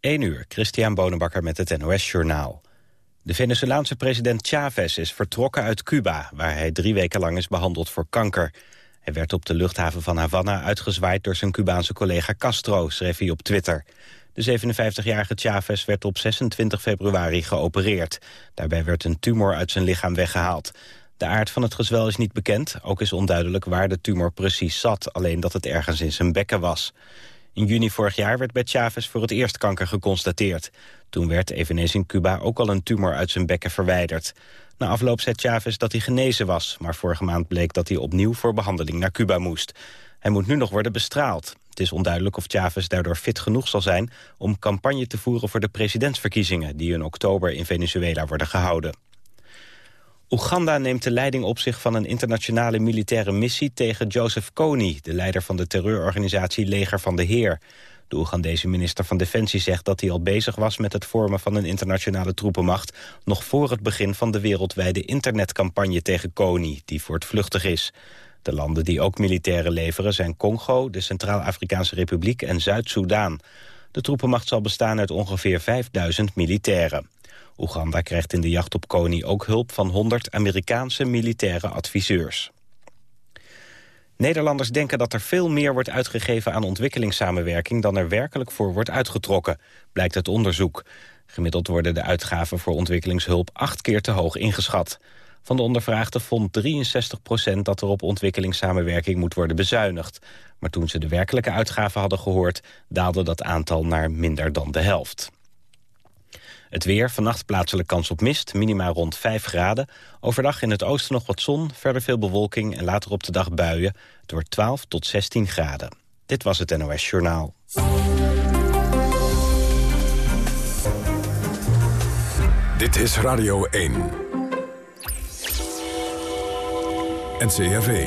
1 uur, Christian Bonenbakker met het NOS Journaal. De Venezolaanse president Chavez is vertrokken uit Cuba... waar hij drie weken lang is behandeld voor kanker. Hij werd op de luchthaven van Havana uitgezwaaid... door zijn Cubaanse collega Castro, schreef hij op Twitter. De 57-jarige Chavez werd op 26 februari geopereerd. Daarbij werd een tumor uit zijn lichaam weggehaald. De aard van het gezwel is niet bekend. Ook is onduidelijk waar de tumor precies zat. Alleen dat het ergens in zijn bekken was. In juni vorig jaar werd bij Chavez voor het eerst kanker geconstateerd. Toen werd eveneens in Cuba ook al een tumor uit zijn bekken verwijderd. Na afloop zei Chavez dat hij genezen was... maar vorige maand bleek dat hij opnieuw voor behandeling naar Cuba moest. Hij moet nu nog worden bestraald. Het is onduidelijk of Chavez daardoor fit genoeg zal zijn... om campagne te voeren voor de presidentsverkiezingen... die in oktober in Venezuela worden gehouden. Oeganda neemt de leiding op zich van een internationale militaire missie tegen Joseph Kony, de leider van de terreurorganisatie Leger van de Heer. De Oegandese minister van Defensie zegt dat hij al bezig was met het vormen van een internationale troepenmacht, nog voor het begin van de wereldwijde internetcampagne tegen Kony, die voortvluchtig is. De landen die ook militairen leveren zijn Congo, de Centraal-Afrikaanse Republiek en Zuid-Soedan. De troepenmacht zal bestaan uit ongeveer 5000 militairen. Oeganda krijgt in de jacht op Kony ook hulp van 100 Amerikaanse militaire adviseurs. Nederlanders denken dat er veel meer wordt uitgegeven aan ontwikkelingssamenwerking dan er werkelijk voor wordt uitgetrokken, blijkt uit onderzoek. Gemiddeld worden de uitgaven voor ontwikkelingshulp acht keer te hoog ingeschat. Van de ondervraagden vond 63 procent dat er op ontwikkelingssamenwerking moet worden bezuinigd. Maar toen ze de werkelijke uitgaven hadden gehoord, daalde dat aantal naar minder dan de helft. Het weer, vannacht plaatselijk kans op mist, minima rond 5 graden. Overdag in het oosten nog wat zon, verder veel bewolking en later op de dag buien. door 12 tot 16 graden. Dit was het NOS Journaal. Dit is Radio 1. NCRV.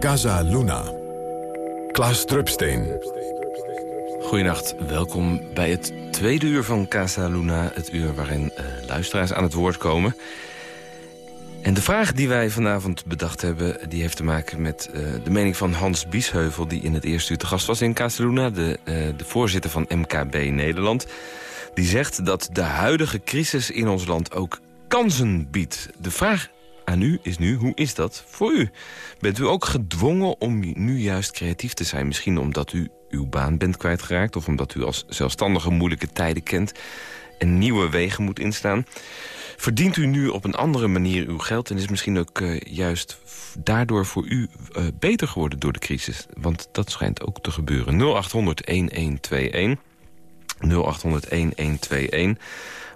Casa Luna. Klaas Drupsteen. Goedenacht, welkom bij het tweede uur van Casa Luna. Het uur waarin uh, luisteraars aan het woord komen. En de vraag die wij vanavond bedacht hebben... die heeft te maken met uh, de mening van Hans Biesheuvel... die in het eerste uur te gast was in Casa Luna. De, uh, de voorzitter van MKB Nederland. Die zegt dat de huidige crisis in ons land ook kansen biedt. De vraag aan u is nu, hoe is dat voor u? Bent u ook gedwongen om nu juist creatief te zijn? Misschien omdat u uw baan bent kwijtgeraakt... of omdat u als zelfstandige moeilijke tijden kent... en nieuwe wegen moet instaan. Verdient u nu op een andere manier uw geld... en is misschien ook uh, juist daardoor voor u uh, beter geworden door de crisis? Want dat schijnt ook te gebeuren. 0800-1121... 0800-1121.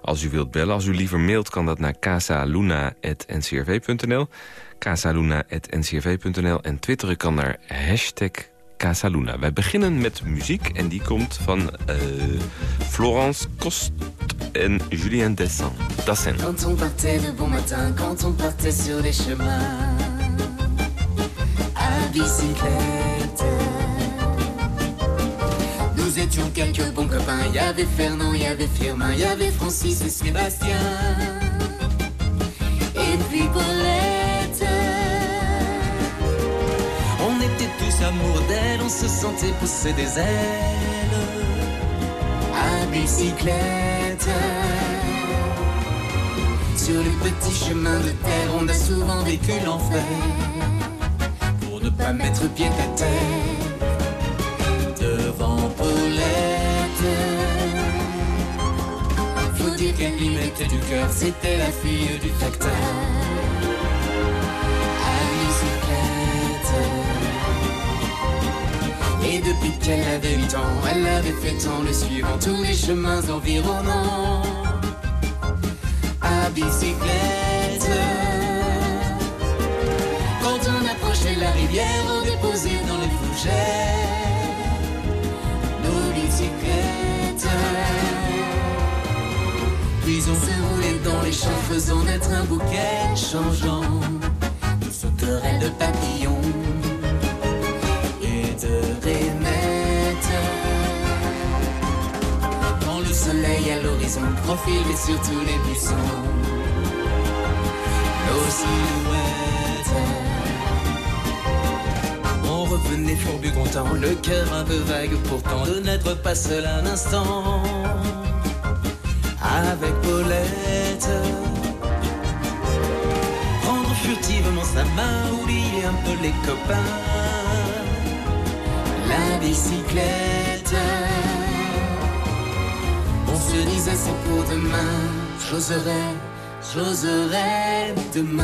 Als u wilt bellen, als u liever mailt, kan dat naar casaluna.ncrv.nl. casaluna.ncrv.nl. En twitteren kan naar hashtag Casaluna. Wij beginnen met muziek en die komt van uh, Florence Cost en Julien Dessin. Dassin. Quand on partait de bon matin, quand on partait sur les chemins à bicyclette. Nous étions quelques bons copains, il y avait Fernand, il y avait Firmin, il y avait Francis et Sébastien. Et puis Paulette. Amoureux d'elle, on se sentait pousser des ailes à bicyclette. Sur les petits chemins de terre, on a souvent vécu l'enfer pour ne pas mettre pied à terre devant Paulette. Faut dire qu'elle y mettait du cœur, c'était la fille du facteur. Et depuis qu'elle avait 8 ans, elle avait fait tant le suivant tous les chemins environnants. À bicyclette. Quand on approchait la rivière, on déposait dans les fougères nos bicyclettes. Puis on se roulait dans les champs, faisant naître un bouquet changeant de sauterelles de papillons de rainettes. Quand le soleil à l'horizon profilait sur tous les buissons, nos silhouettes. On revenez fourbu content, le cœur un peu vague pourtant, de n'être pas seul un instant. Avec Paulette, prendre furtivement sa main, oublier un peu les copains. La bicyclette, on se disait c'est pour demain, j'oserais, j'oserais demain.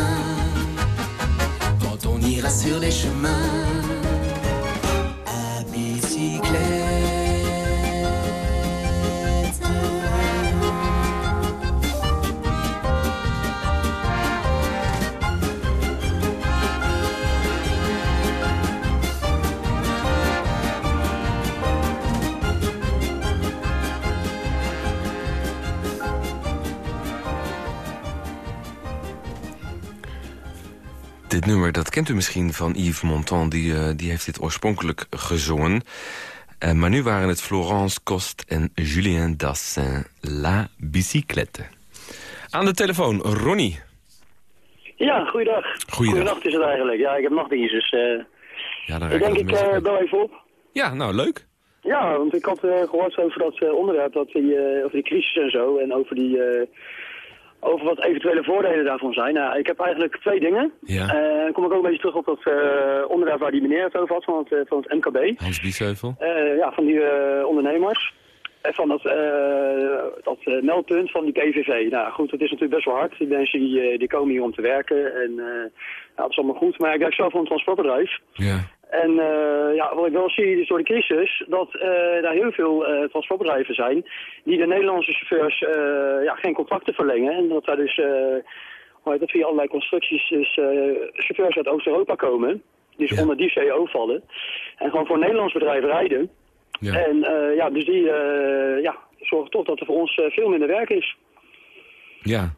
Quand on ira sur les chemins Dit nummer, dat kent u misschien van Yves Montand. Die, eh, die heeft dit oorspronkelijk gezongen. Eh, maar nu waren het Florence Cost en Julien Dassin. La Bicyclette. Aan de telefoon, Ronnie. Ja, goeiedag. Goeienacht is het eigenlijk. Ja, ik heb nachtdienst, dus... eh, Ja, ik denk, ik bel even op. Ja, nou, leuk. Ja, want ik had eh, gehoord over dat onderwerp, dat die, over die crisis en zo, en over, die, over wat eventuele voordelen daarvan zijn. Nou, ik heb eigenlijk twee dingen. Ja. Eh, dan kom ik ook een beetje terug op dat eh, onderwerp waar die meneer het over had, van het, eh, van het MKB. Hans Biesheuvel. Ja, van die ondernemers. En van dat, dat meldpunt van die PVV. Nou goed, het is natuurlijk best wel hard. Die mensen die, die komen hier om te werken. En ja, dat is allemaal goed. Maar ik werk zelf voor een transportbedrijf. Ja. En eh, ja, wat ik wel zie is door de crisis dat eh daar heel veel eh, transportbedrijven zijn die de Nederlandse chauffeurs ja, geen contracten verlengen. En dat daar dus dat, via allerlei constructies dus, chauffeurs uit Oost-Europa komen. Die dus Ja. onder die CO vallen. En gewoon voor een Nederlands bedrijf rijden. Ja. En ja, dus die ja, zorgen toch dat er voor ons veel minder werk is. ja.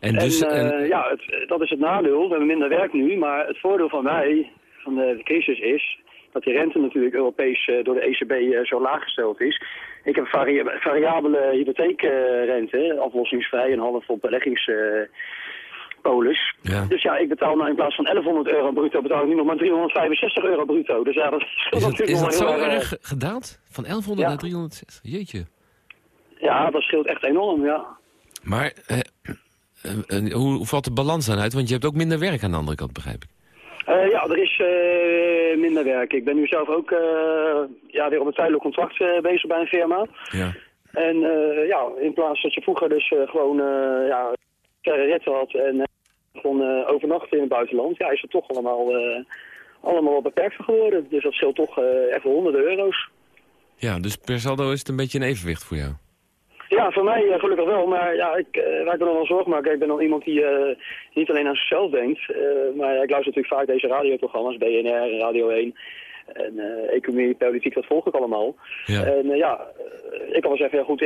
En dus... en, ja, het, dat is het nadeel. We hebben minder werk nu, maar het voordeel van mij, van de, de crisis is, dat die rente natuurlijk Europees eh, door de ECB eh, zo laag gesteld is. Ik heb varia variabele hypotheekrente, aflossingsvrij en half op beleggingspolis. Ja. Dus ja, ik betaal nou in plaats van 1100 euro bruto, betaal ik nu nog maar 365 euro bruto. Dus ja, dat is dat, natuurlijk is dat zo erg. gedaald? Van 1100 Ja. naar 360? Jeetje. Ja, dat scheelt echt enorm, ja. Maar eh, eh, eh, hoe, hoe valt de balans dan uit? Want je hebt ook minder werk aan de andere kant, begrijp ik. Eh, ja, er is eh, minder werk. Ik ben nu zelf ook eh, ja, weer op een tijdelijk contract bezig bij een firma. Ja. En ja, in plaats dat je vroeger dus gewoon ja, had en gewoon overnachten in het buitenland, ja, is het toch allemaal, allemaal wat beperkter geworden. Dus dat scheelt toch even honderden euro's. Ja, dus per saldo is het een beetje een evenwicht voor jou. Ja, voor mij uh, gelukkig wel. Maar ja, ik, uh, me nog wel zorgen maak, ik ben nog iemand die uh, niet alleen aan zichzelf denkt. Uh, maar ik luister natuurlijk vaak deze radioprogramma's, BNR, Radio 1 en economie, politiek, dat volg ik allemaal. Ja. En ja, ik kan wel zeggen, ja goed,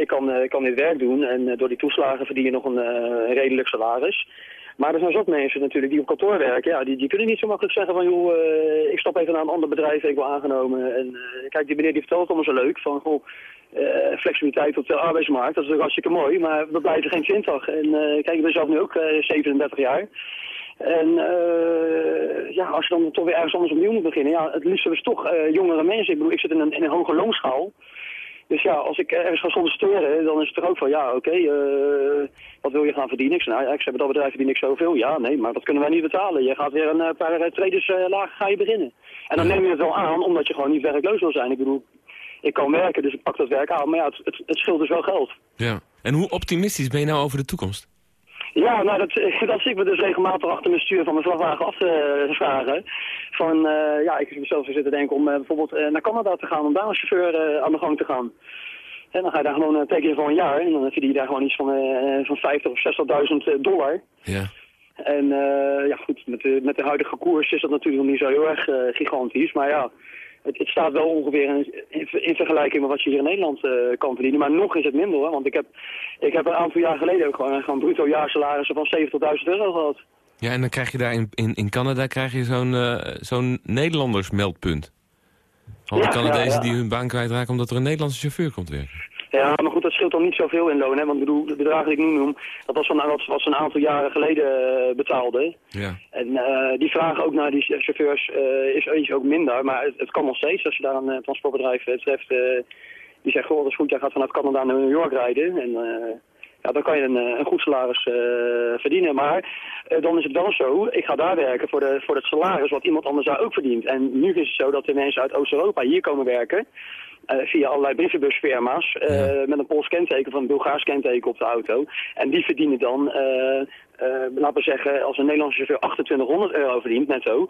ik, kan, ik kan dit werk doen en door die toeslagen verdien je nog een redelijk salaris. Maar er zijn zat mensen natuurlijk die op kantoor werken, ja, die, die kunnen niet zo makkelijk zeggen van joh, ik stap even naar een ander bedrijf, ik wil aangenomen. En kijk, die meneer die vertelt allemaal zo leuk van goh, uh, flexibiliteit op de arbeidsmarkt, dat is natuurlijk hartstikke mooi, maar we blijven geen 20. En uh, kijk, ik ben zelf nu ook uh, 37 jaar. En uh, ja, als je dan toch weer ergens anders opnieuw moet beginnen, ja, het liefst is toch jongere mensen. Ik bedoel, ik zit in een, in een hoge loonschaal. Dus ja, als ik ergens ga solliciteren, dan is het er ook van, ja, oké, okay, wat wil je gaan verdienen? Ik zei, nou ja, ik zei, bij dat bedrijf verdien ik zoveel. Ja, nee, maar dat kunnen wij niet betalen. Je gaat weer een paar traders lager ga je beginnen. En dan neem je het wel aan, omdat je gewoon niet werkloos wil zijn. Ik bedoel, ik kan werken, dus ik pak dat werk aan. Maar ja, het, het, het scheelt dus wel geld. Ja. En hoe optimistisch ben je nou over de toekomst? Ja, nou, dat, dat zit me dus regelmatig achter mijn stuur van mijn vrachtwagen af te vragen. Van, uh, ja, ik heb mezelf zitten denken om uh, bijvoorbeeld uh, naar Canada te gaan, om daar als chauffeur aan de gang te gaan. En dan ga je daar gewoon tekenen voor een jaar en dan verdien je daar gewoon iets van, van 50 of 60.000 dollar. Ja. En ja, goed, met de, met de huidige koers is dat natuurlijk nog niet zo heel erg gigantisch, maar ja... Het, het, staat wel ongeveer in, in, in, vergelijking met wat je hier in Nederland uh, kan verdienen. Maar nog is het minder hoor. Want ik heb, ik heb een aantal jaar geleden ook gewoon, gewoon bruto jaarsalarissen van 70.000 euro gehad. Ja, en dan krijg je daar in, in, in Canada krijg je zo'n uh, zo'n Nederlanders meldpunt. Al die ja, Canadezen ja, ja. die hun baan kwijtraken omdat er een Nederlandse chauffeur komt werken. Ja, maar goed, dat scheelt dan niet zoveel in loon. Hè? Want ik bedoel, de bedragen die ik nu noem, dat was van, wat, ze een aantal jaren geleden uh, betaalden. Ja. En uh, die vragen ook naar die chauffeurs uh, is, is ook minder. Maar het, het, kan nog steeds, als je daar een transportbedrijf treft, die zegt, goh, dat is goed, jij gaat vanuit Canada naar New York rijden. En ja, dan kan je een, een goed salaris verdienen. Maar dan is het wel zo, ik ga daar werken voor, de, voor het salaris wat iemand anders daar ook verdient. En nu is het zo dat de mensen uit Oost-Europa hier komen werken. Uh, via allerlei brievenbusfirma's uh, ja. met een Pools kenteken van een Bulgaars kenteken op de auto. En die verdienen dan, uh, laten we zeggen, als een Nederlandse chauffeur 2800 euro verdient netto,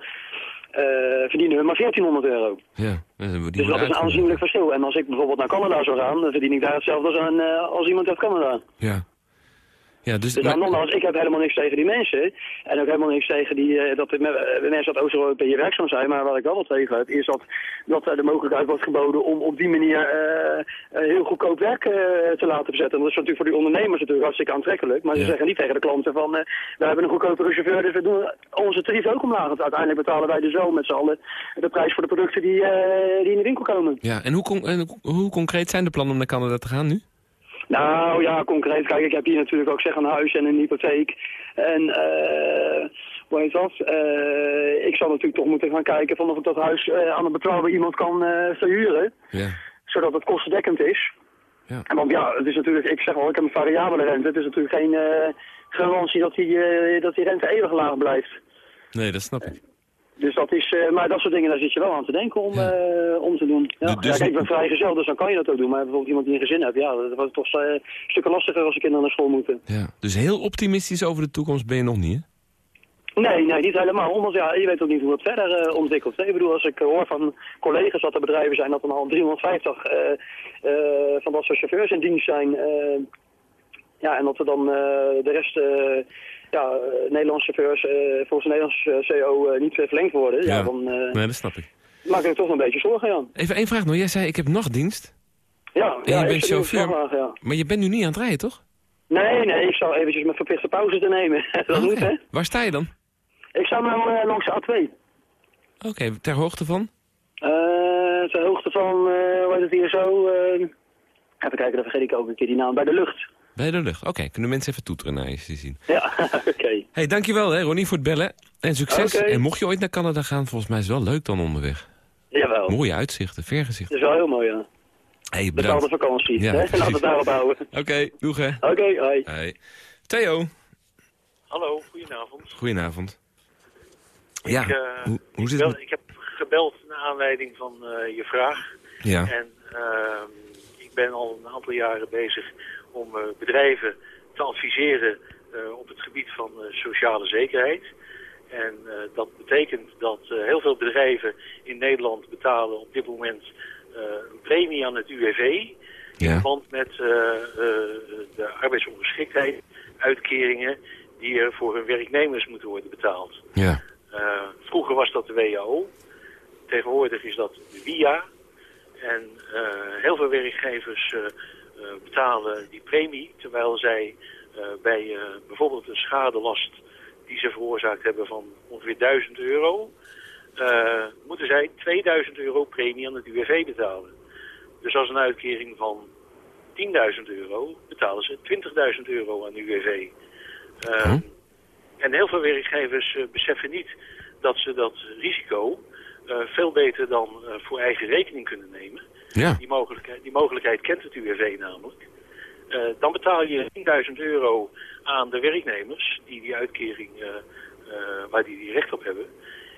verdienen we maar 1400 euro. Ja, dus dat is een aanzienlijk verschil. En als ik bijvoorbeeld naar Canada zou gaan, dan verdien ik daar hetzelfde als, een, als iemand uit Canada. Ja. Ja, dus, dus maar... nogmaals, ik heb helemaal niks tegen die mensen. En ook helemaal niks tegen die, uh, dat de, uh, mensen uit Oost-Europa hier werkzaam zijn. Maar wat ik wel wat tegen heb, is dat, dat er de mogelijkheid wordt geboden om op die manier uh, heel goedkoop werk te laten bezetten. En dat is natuurlijk voor die ondernemers natuurlijk hartstikke aantrekkelijk. Maar ze zeggen niet tegen de klanten van, we hebben een goedkopere chauffeur, dus we doen onze tarief ook omlaag. Want uiteindelijk betalen wij dus wel met z'n allen de prijs voor de producten die, die in de winkel komen. Ja, en hoe, con en hoe concreet zijn de plannen om naar Canada te gaan nu? Nou ja, concreet. Kijk, ik heb hier natuurlijk ook zeg een huis en een hypotheek. En uh, hoe heet dat? Uh, ik zal natuurlijk toch moeten gaan kijken van of ik dat huis uh, aan een betrouwbaar iemand kan verhuren. Ja. Zodat het kostendekkend is. Ja. En want ja, het is natuurlijk, ik zeg wel, ik heb een variabele rente. Het is natuurlijk geen garantie dat die, dat die rente eeuwig laag blijft. Nee, dat snap ik. Dus dat is, uh, maar dat soort dingen, daar zit je wel aan te denken om, ja. uh, om te doen. Ja. Dus... ja kijk, ik ben vrijgezel, dus dan kan je dat ook doen. Maar bijvoorbeeld iemand die een gezin heeft, ja, dat wordt toch uh, een stuk lastiger als de kinderen naar school moeten. Ja. Dus heel optimistisch over de toekomst ben je nog niet, hè? Nee, nee, niet helemaal. Omdat ja, je weet ook niet hoe het verder ontwikkelt. Ik bedoel, als ik hoor van collega's dat er bedrijven zijn dat er al 350 van dat soort chauffeurs in dienst zijn. ja, en dat er dan de rest ja, Nederlandse chauffeurs uh, volgens de Nederlandse CO uh, niet verlengd worden, ja. ja dan uh, nee, dat snap ik. maak ik toch een beetje zorgen, Jan. Even één vraag nog. Jij zei, ik heb nachtdienst. Ja, en ja, je bent chauffeur. Vraag, ja. Maar je bent nu niet aan het rijden, toch? Nee, nee, ik zou eventjes mijn verplichte pauze te nemen. dat moet, hè? Waar sta je dan? Ik sta nou langs de A2. Oké, okay, ter hoogte van? ter hoogte van, hoe heet het hier zo... even kijken, dan vergeet ik ook een keer die naam. Bij de lucht. Bij de lucht. Oké, okay, kunnen mensen even toeteren naar je zien. Ja, oké. Okay. hey, dankjewel hè, Ronnie voor het bellen. En succes. Okay. En mocht je ooit naar Canada gaan, volgens mij is het wel leuk dan onderweg. Jawel. Mooie uitzichten, vergezichten. Dat is wel heel mooi, ja. Hey, Betaalde vakantie. Ja, hè? En laten we daarop houden. Oké, okay, doeg hè. Oké, okay, hoi. Hey. Theo. Hallo, goedenavond. Goedenavond. Ja, ik, uh, hoe, hoe zit het? Ik heb gebeld naar aanleiding van uh, je vraag. Ja. En uh, ik ben al een aantal jaren bezig om uh, bedrijven te adviseren uh, op het gebied van uh, sociale zekerheid. En dat betekent dat heel veel bedrijven in Nederland betalen op dit moment een premie aan het UWV. Ja. In verband met de arbeidsongeschiktheid, uitkeringen die er voor hun werknemers moeten worden betaald. Ja. vroeger was dat de WAO. Tegenwoordig is dat de WIA. En heel veel werkgevers betalen die premie, terwijl zij uh, bij uh, bijvoorbeeld een schadelast die ze veroorzaakt hebben van ongeveer 1000 euro, moeten zij 2000 euro premie aan het UWV betalen. Dus als een uitkering van 10.000 euro betalen ze 20.000 euro aan UWV. Huh? En heel veel werkgevers beseffen niet dat ze dat risico veel beter dan voor eigen rekening kunnen nemen. Ja. Die, mogelijkheid, die mogelijkheid kent het UWV namelijk. Uh, dan betaal je 10.000 euro aan de werknemers die die uitkering, uh, uh, waar die, die recht op hebben.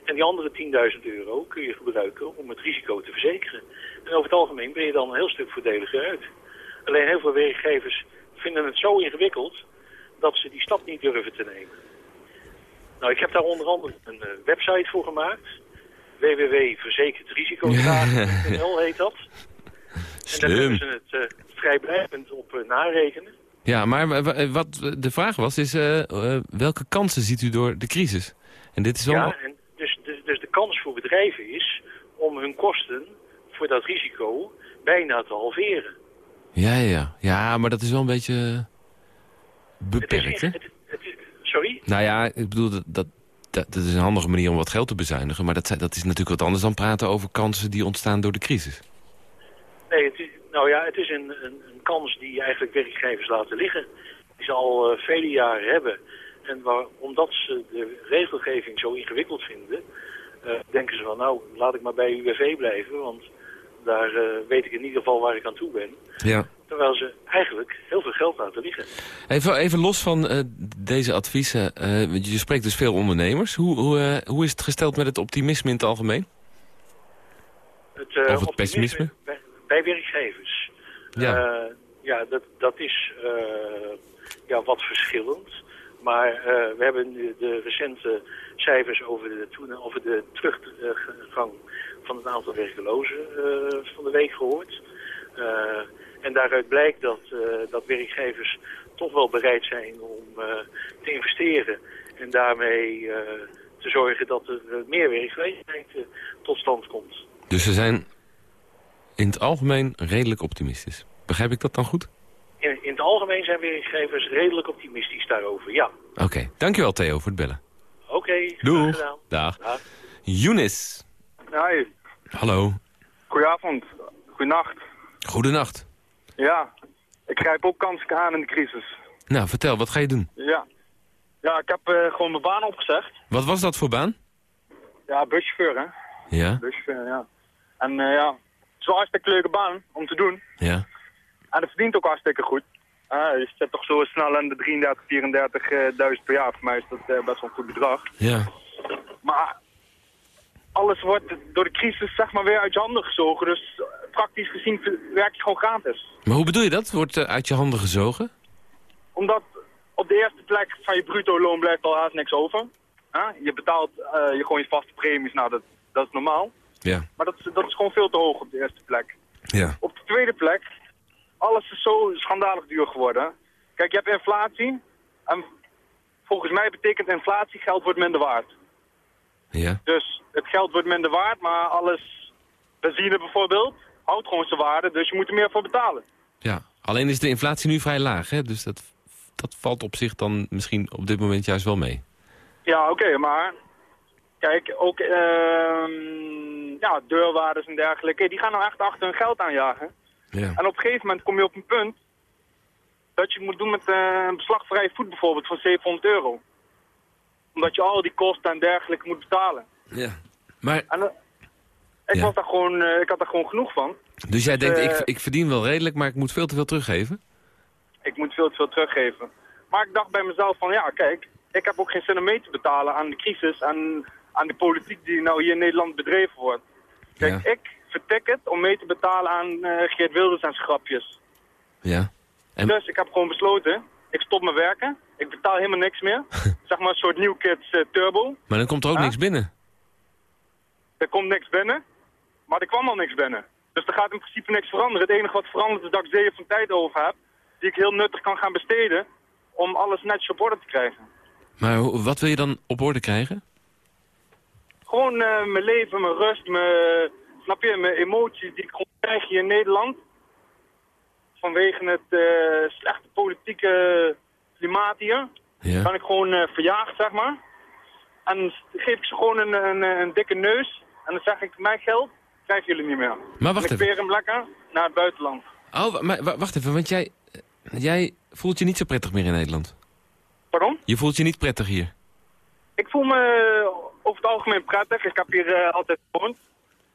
En die andere 10.000 euro kun je gebruiken om het risico te verzekeren. En over het algemeen ben je dan een heel stuk voordeliger uit. Alleen heel veel werkgevers vinden het zo ingewikkeld dat ze die stap niet durven te nemen. Nou, ik heb daar onder andere een website voor gemaakt www.verzekerдрisicodragen.nl heet dat. En daar kunnen ze het uh, vrijblijvend op uh, narekenen. Ja, maar wat de vraag was, is uh, welke kansen ziet u door de crisis? En dit is wel... Ja, en dus, dus, dus de kans voor bedrijven is om hun kosten voor dat risico bijna te halveren. Ja, ja, ja, maar dat is wel een beetje beperkt, is, sorry? Nou ja, ik bedoel, dat, dat, dat, is een handige manier om wat geld te bezuinigen. Maar dat, dat is natuurlijk wat anders dan praten over kansen die ontstaan door de crisis. Nee, het is, Nou ja, het is een, een, kans die eigenlijk werkgevers laten liggen. Die ze al uh, vele jaren hebben. En waar, omdat ze de regelgeving zo ingewikkeld vinden, uh, denken ze van nou, laat ik maar bij UWV blijven, want daar uh, weet ik in ieder geval waar ik aan toe ben. Ja. Terwijl ze eigenlijk heel veel geld laten liggen. Even, even los van uh, deze adviezen, je spreekt dus veel ondernemers. Hoe, hoe, hoe is het gesteld met het optimisme in het algemeen? Het, of het pessimisme? Bij, bij werkgevers. Ja, ja dat, dat is ja, wat verschillend. Maar uh, we hebben de recente cijfers over de, over de teruggang van het aantal werklozen uh, van de week gehoord. Uh, en daaruit blijkt dat, dat werkgevers toch wel bereid zijn om te investeren. En daarmee te zorgen dat er meer werkgelegenheid tot stand komt. Dus ze zijn in het algemeen redelijk optimistisch. Begrijp ik dat dan goed? In, in het algemeen zijn werkgevers redelijk optimistisch daarover, ja. Oké, okay. dankjewel Theo voor het bellen. Oké, okay, Doeg. gedaan. Dag. Dag. Younes. Hi. Hallo. Goedenavond. Goedenacht. Goedenacht. Ja, ik grijp ook kansen aan in de crisis. Nou, vertel, wat ga je doen? Ja, ja ik heb uh, gewoon mijn baan opgezegd. Wat was dat voor baan? Ja, buschauffeur, hè. Ja? Buschauffeur, ja. En uh, ja, het is wel een hartstikke leuke baan om te doen. Ja. En dat verdient ook hartstikke goed. Uh, je zit toch zo snel aan de 33, 34.000 per jaar. Voor mij is dat uh, best wel een goed bedrag. Ja. Maar alles wordt door de crisis zeg maar weer uit je handen gezogen. Dus praktisch gezien werk je gewoon gratis. Maar hoe bedoel je dat? Wordt uh, uit je handen gezogen? Omdat op de eerste plek van je bruto loon blijft al haast niks over. Je betaalt je gewoon je vaste premies, nou dat, dat is normaal. Ja. Maar dat is, dat is gewoon veel te hoog op de eerste plek. Ja. Op de tweede plek alles is zo schandalig duur geworden. Kijk, je hebt inflatie. En volgens mij betekent inflatie geld wordt minder waard. Ja. Dus het geld wordt minder waard, maar alles, benzine bijvoorbeeld, houdt gewoon zijn waarde. Dus je moet er meer voor betalen. Ja, alleen is de inflatie nu vrij laag, hè? Dus dat, dat valt op zich dan misschien op dit moment juist wel mee. Ja, oké, okay, maar kijk, ook uh, ja, deurwaarders en dergelijke, die gaan nou echt achter hun geld aanjagen. Ja. En op een gegeven moment kom je op een punt dat je het moet doen met uh, een beslagvrij voet bijvoorbeeld van 700 euro. Omdat je al die kosten en dergelijke moet betalen. Ja, maar... En, uh, ik, Ja. was daar gewoon, uh, ik had daar gewoon genoeg van. Dus jij denkt, Eh, ik, ik verdien wel redelijk, maar ik moet veel te veel teruggeven? Ik moet veel te veel teruggeven. Maar ik dacht bij mezelf van, ja kijk, ik heb ook geen zin om mee te betalen aan de crisis en aan de politiek die nou hier in Nederland bedreven wordt. Kijk, Ja. ik vertik het om mee te betalen aan eh, Geert Wilders en zijn grapjes. Ja. En- Dus ik heb gewoon besloten, ik stop met werken. Ik betaal helemaal niks meer. zeg maar een soort New Kids eh, Turbo. Maar dan komt er ook niks binnen. Er komt niks binnen, maar er kwam al niks binnen. Dus er gaat in principe niks veranderen. Het enige wat verandert is dat ik zeeën van tijd over heb, die ik heel nuttig kan gaan besteden om alles netjes op orde te krijgen. Maar wat wil je dan op orde krijgen? Gewoon eh, mijn leven, mijn rust, mijn, snap je, mijn emoties die ik gewoon krijg hier in Nederland. Vanwege het eh, slechte politieke klimaat hier. Ja. Ben ik gewoon eh, verjaagd, zeg maar. En dan geef ik ze gewoon een, een, een dikke neus. En dan zeg ik, mijn geld krijgen jullie niet meer. Maar wacht en ik even. peer hem lekker naar het buitenland. Oh, maar wa- wacht even, want jij, eh, jij voelt je niet zo prettig meer in Nederland. Pardon? Je voelt je niet prettig hier. Ik voel me over het algemeen prettig. Ik heb hier altijd gewoond.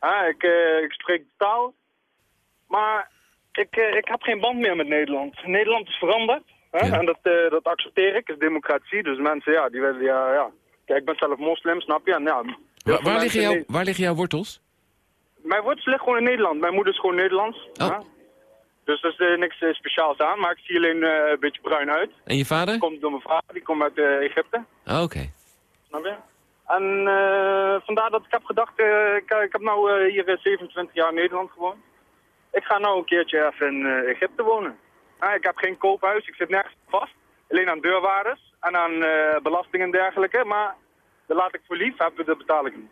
Ah, ik, eh, ik spreek de taal. Maar ik, eh, ik heb geen band meer met Nederland. Nederland is veranderd. Hè? Ja. En dat, eh, dat accepteer ik. Het is democratie. Dus mensen, ja, die willen, ja, ja. Kijk, ik ben zelf moslim, snap je? En, ja, Waar, liggen Ne- waar liggen jouw wortels? Mijn wortels liggen gewoon in Nederland. Mijn moeder is gewoon Nederlands. Oh. hè? Dus er is niks speciaals aan. Maar ik zie alleen een beetje bruin uit. En je vader? Dat komt door mijn vader. Die komt uit Egypte. Oh, Oké. Snap je? En eh, vandaar dat ik heb gedacht, eh, ik, ik heb nou eh, hier eh, 27 jaar in Nederland gewoond. Ik ga nou een keertje even in Egypte wonen. Ik heb geen koophuis, ik zit nergens vast. Alleen aan deurwaarders en aan eh belasting en dergelijke. Maar dat laat ik voor lief hebben, dat betaal ik niet.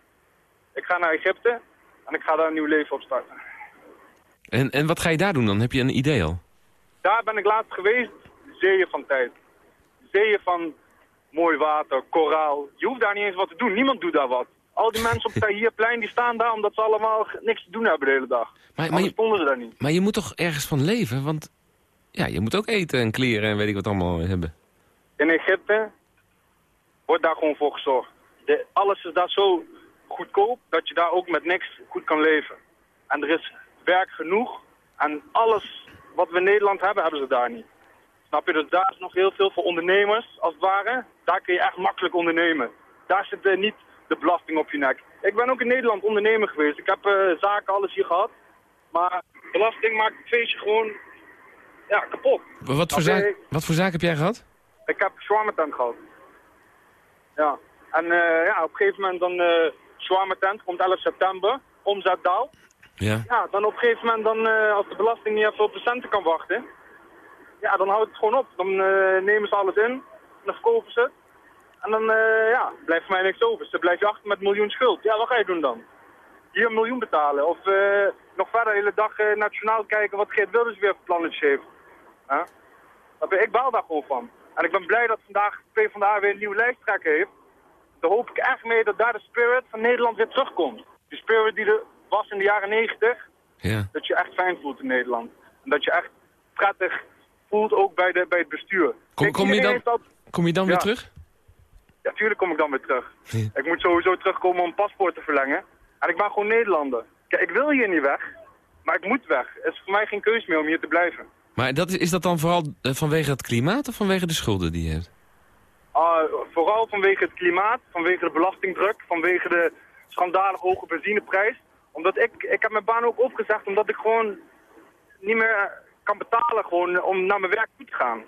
Ik ga naar Egypte en ik ga daar een nieuw leven op starten. En, en wat ga je daar doen dan? Heb je een idee al? Daar ben ik laatst geweest, zeeën van tijd. Zeeën van mooi water, koraal. Je hoeft daar niet eens wat te doen, niemand doet daar wat. Al die mensen op het Tahrirplein die staan daar omdat ze allemaal niks te doen hebben de hele dag. Maar, maar, je, stonden ze daar niet. maar je moet toch ergens van leven? Want ja, je moet ook eten en kleren en weet ik wat allemaal hebben. In Egypte wordt daar gewoon voor gezorgd. De, alles is daar zo goedkoop dat je daar ook met niks goed kan leven. En er is werk genoeg. En alles wat we in Nederland hebben, hebben ze daar niet. Snap je? Dus daar is nog heel veel voor ondernemers, als het ware. Daar kun je echt makkelijk ondernemen. Daar zit eh, niet de belasting op je nek. Ik ben ook in Nederland ondernemer geweest. Ik heb eh, zaken, alles hier gehad. Maar belasting maakt het feestje gewoon ja, kapot. Wat voor, zaak, wat voor zaak heb jij gehad? Ik heb shawarma tent gehad. Ja. En eh, ja, op een gegeven moment dan eh shawarma tent, komt 11 september, omzet daalt. Ja. Ja, dan op een gegeven moment, dan, als de belasting niet even op de centen kan wachten, ja, dan houdt het gewoon op. Dan eh, nemen ze alles in, dan verkopen ze het. En dan eh, ja, blijft voor mij niks over. Dan blijf je achter met een miljoen schuld. Ja, wat ga je doen dan? Hier een miljoen betalen. Of eh, nog verder de hele dag nationaal kijken wat Geert Wilders weer voor plannetjes heeft. Huh? Ik baal daar gewoon van. En ik ben blij dat vandaag PvdA weer een nieuwe lijsttrekker heeft. Daar hoop ik echt mee dat daar de spirit van Nederland weer terugkomt. Die spirit die er was in de jaren 90, Ja. dat je echt fijn voelt in Nederland. En dat je echt prettig voelt ook bij, de, bij het bestuur. Kom, Kijk, kom, je dan, dat- kom je dan Ja. weer terug? Ja, tuurlijk kom ik dan weer terug. Ik moet sowieso terugkomen om een paspoort te verlengen. En ik ben gewoon Nederlander. Kijk, ik wil hier niet weg, maar ik moet weg. Het is voor mij geen keus meer om hier te blijven. Maar dat is, is dat dan vooral eh, vanwege het klimaat of vanwege de schulden die je hebt? Ah, vooral vanwege het klimaat, vanwege de belastingdruk, vanwege de schandalig hoge benzineprijs. Omdat ik, ik heb mijn baan ook opgezegd omdat ik gewoon niet meer kan betalen gewoon om naar mijn werk toe te gaan.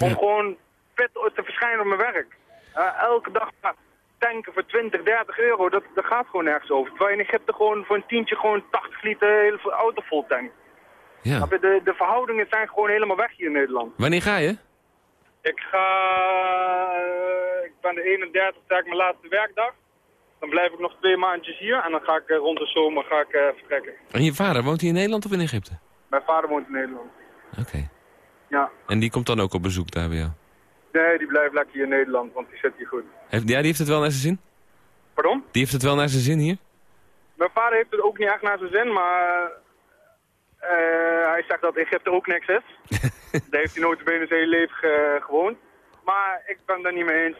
Om Ja. gewoon fit te verschijnen op mijn werk. Eh, elke dag tanken voor 20, 30 euro, dat, dat gaat gewoon nergens over. Terwijl je in Egypte gewoon voor een tientje gewoon 80 liter hele auto vol tankt. Ja. De, de verhoudingen zijn gewoon helemaal weg hier in Nederland. Wanneer ga je? Ik ga... eh, ik ben de 31 ik mijn laatste werkdag. Dan blijf ik nog twee maandjes hier en dan ga ik eh, rond de zomer ga ik, vertrekken. En je vader, woont hij in Nederland of in Egypte? Mijn vader woont in Nederland. Oké. Ja. En die komt dan ook op bezoek daar bij jou? Nee, die blijft lekker hier in Nederland, want die zit hier goed. Heeft, ja, die heeft het wel naar zijn zin? Pardon? Die heeft het wel naar zijn zin hier? Mijn vader heeft het ook niet echt naar zijn zin, maar... eh, hij zegt dat Egypte ook niks is. daar heeft hij notabene zijn hele leven ge- gewoond. Maar ik ben daar niet mee eens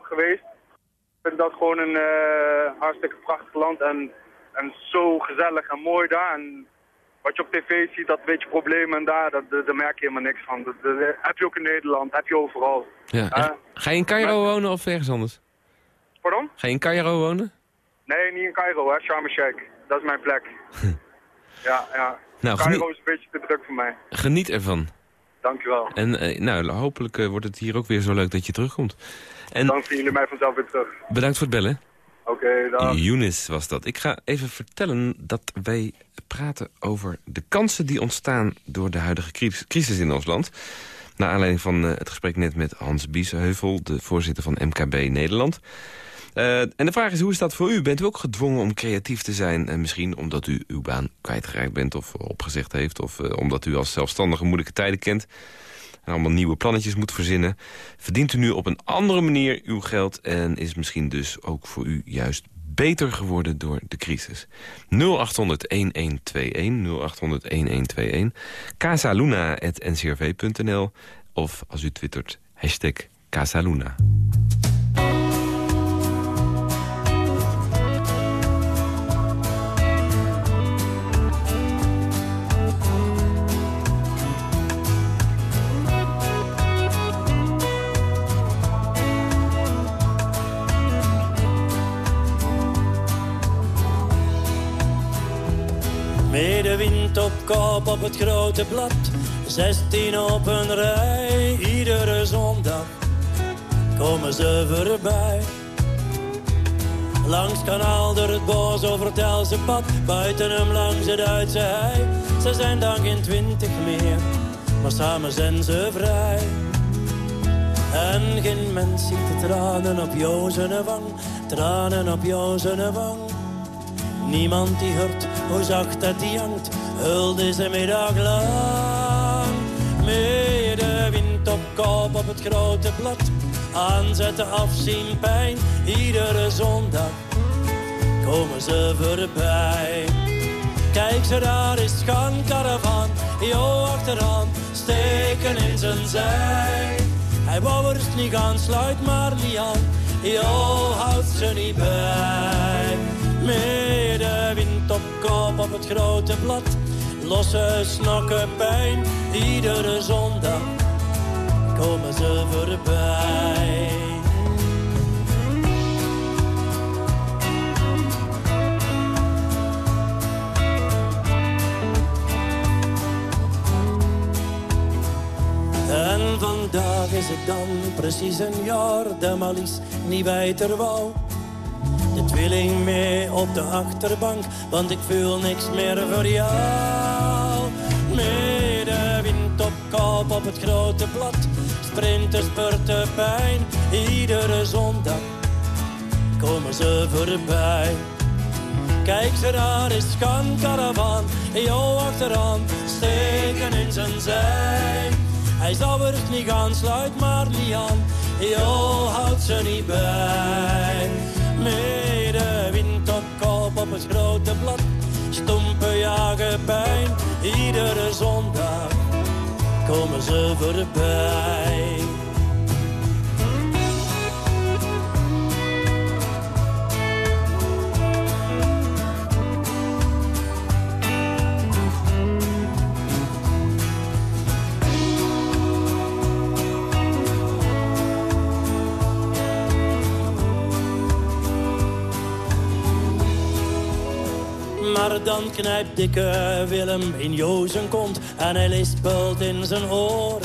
geweest. Ik vind dat gewoon een eh, hartstikke prachtig land en, en zo gezellig en mooi daar. En wat je op tv ziet, dat beetje problemen en daar, dat, dat- daar merk je helemaal niks van. Dat, dat heb je ook in Nederland, heb je overal. Ja. En Ga je in Cairo wonen of ergens anders? Pardon? Ga je in Cairo wonen? Nee, niet in Cairo, hè. Sharm el-Sheikh. Dat is mijn plek. ja, ja. Nou, Cairo geniet, is een beetje te druk voor mij. geniet ervan. Dankjewel. En eh, nou, hopelijk eh, wordt het hier ook weer zo leuk dat je terugkomt. En Dan zien jullie mij vanzelf weer terug. bedankt voor het bellen. Oké. Younes was dat. Ik ga even vertellen dat wij praten over de kansen die ontstaan... door de huidige cris- crisis in ons land. Naar aanleiding van eh, het gesprek net met Hans Biesheuvel... de voorzitter van MKB Nederland. Eh, en de vraag is, hoe is dat voor u? Bent u ook gedwongen om creatief te zijn? En misschien omdat u uw baan kwijtgeraakt bent of opgezegd heeft... of eh, omdat u als zelfstandige moeilijke tijden kent... en allemaal nieuwe plannetjes moet verzinnen... verdient u nu op een andere manier uw geld... en is misschien dus ook voor u juist beter geworden door de crisis. 0800-1121, 0800-1121, casaluna.ncrv.nl... of als u twittert, hashtag Casaluna. Kop op het grote blad, 16 op een rij, iedere zondag komen ze voorbij. Langs kanaal door het bos over het Else pad, buiten hem langs de Duitse hei. Ze zijn dan geen twintig meer, maar samen zijn ze vrij. En geen mens ziet de tranen op Jozene wang, tranen op Jozene wang. Niemand die hoort hoe zacht dat die hangt, hulde ze middag lang. Middenwind op kop op het grote blad, aanzetten afzien pijn, iedere zondag komen ze voorbij. Kijk ze daar is gaan caravan, jo achteraan, steken in zijn zij. Hij wou er niet gaan, sluit maar niet aan, jo houdt ze niet bij. Met de wind op het grote blad, losse snokken pijn, iedere zondag komen ze voorbij. En vandaag is het dan precies een jaar dat Malies niet beter wou. De tweeling mee op de achterbank, want ik voel niks meer voor jou. Met de wind op kop op het grote blad, sprinters spurten pijn. Iedere zondag komen ze voorbij. Kijk ze daar is gaan caravan, jou achteraan, steken in zijn zij. Hij zou er niet gaan, sluit maar niet aan, joh, houdt ze niet bij. De wind op het grote blad, stompen jagen pijn. Iedere zondag komen ze voorbij. Maar dan knijpt dikke Willem in Jo zijn kont en hij lispelt in zijn oor.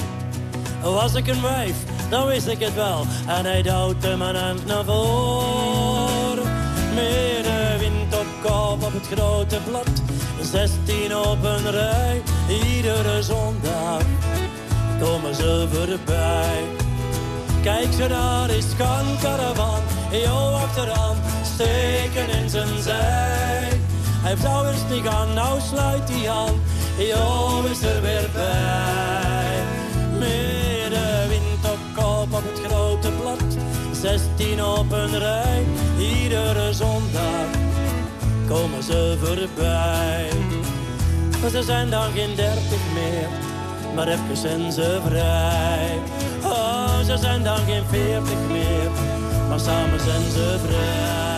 Was ik een wijf, dan wist ik het wel. En hij duwt hem een hand naar voren. Met wind op kop op het grote blad. Zestien op een rij, iedere zondag komen ze voorbij. Kijk ze daar is gaan caravan, Jo achteraan, steken in zijn zij. Hij zou eens niet gaan, nou sluit hij aan. Jo is er weer bij. Met de wind op kop op het grote blad. Zestien op een rij. Iedere zondag komen ze voorbij. Maar ze zijn dan geen dertig meer. Maar even zijn ze vrij. Oh, ze zijn dan geen veertig meer. Maar samen zijn ze vrij.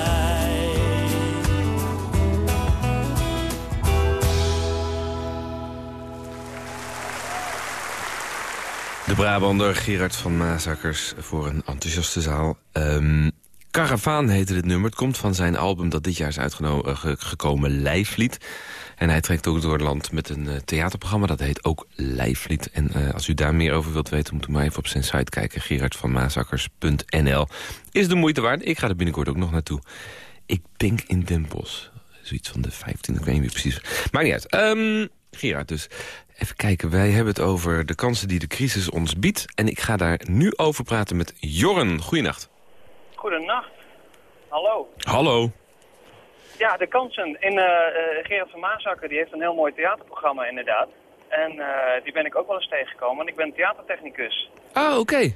De Brabander Gerard van Maasakkers voor een enthousiaste zaal. Um, Caravaan heette dit nummer. Het komt van zijn album dat dit jaar is uitgekomen, Lijflied. En hij trekt ook door het land met een uh, theaterprogramma. Dat heet ook Lijflied. En uh, als u daar meer over wilt weten, moet u maar even op zijn site kijken. gerardvanmaasakkers.nl Is de moeite waard. Ik ga er binnenkort ook nog naartoe. Ik denk in Den. Zoiets van de 15, ik weet niet precies. Maakt niet uit. Um, Gerard dus. Even kijken, wij hebben het over de kansen die de crisis ons biedt. En ik ga daar nu over praten met Jorren. Goedenacht. Goedenacht. Hallo. Hallo. Ja, de kansen. In, uh, Gerard van Maasakker die heeft een heel mooi theaterprogramma inderdaad. En uh, die ben ik ook wel eens tegengekomen. Want ik ben theatertechnicus. Ah, oké. Okay.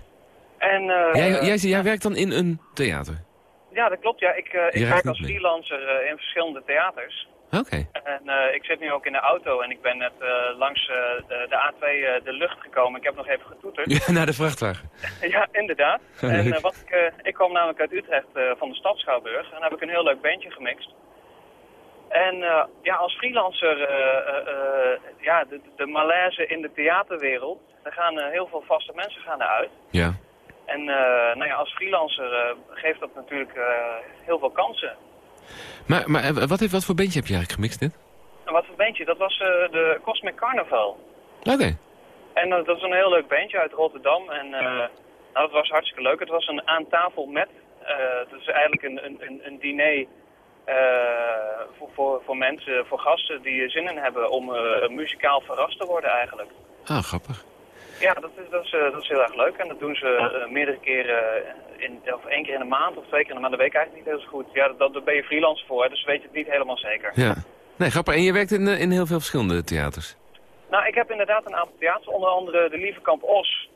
En jij, jij, jij werkt dan in een theater? Ja, dat klopt. Ja. Ik, ik werk als freelancer in verschillende theaters. Oké. Okay. En uh, ik zit nu ook in de auto en ik ben net uh, langs uh, de, de, A2 de lucht gekomen. Ik heb nog even getoeterd. Ja, naar de vrachtwagen. ja, inderdaad. en wat ik, ik kwam namelijk uit Utrecht van de stad Schouwburg en heb ik een heel leuk bandje gemixt. En ja, als freelancer, ja, de, de malaise in de theaterwereld, er gaan heel veel vaste mensen gaan eruit. Ja. En nou ja, als freelancer geeft dat natuurlijk heel veel kansen. Maar, maar wat, heeft, wat voor bandje heb je eigenlijk gemixt dit? Wat voor bandje? Dat was uh, de Cosmic Carnival. Oké. Okay. En uh, dat is een heel leuk bandje uit Rotterdam. En uh, nou, dat was hartstikke leuk. Het was een aan tafel met. het is eigenlijk een, een, een diner voor, voor, voor mensen, voor gasten die zin in hebben om muzikaal verrast te worden eigenlijk. Ah, grappig. Ja, dat is, dat, is, dat is heel erg leuk. En dat doen ze meerdere keren in, of één keer in de maand of twee keer in de maand, dat weet ik eigenlijk niet heel goed. Ja, dat, daar ben je freelance voor, dus weet je het niet helemaal zeker. Ja. Nee, grappig. En je werkt in, in heel veel verschillende theaters? Nou, ik heb inderdaad een aantal theaters, onder andere de Lievekamp Os.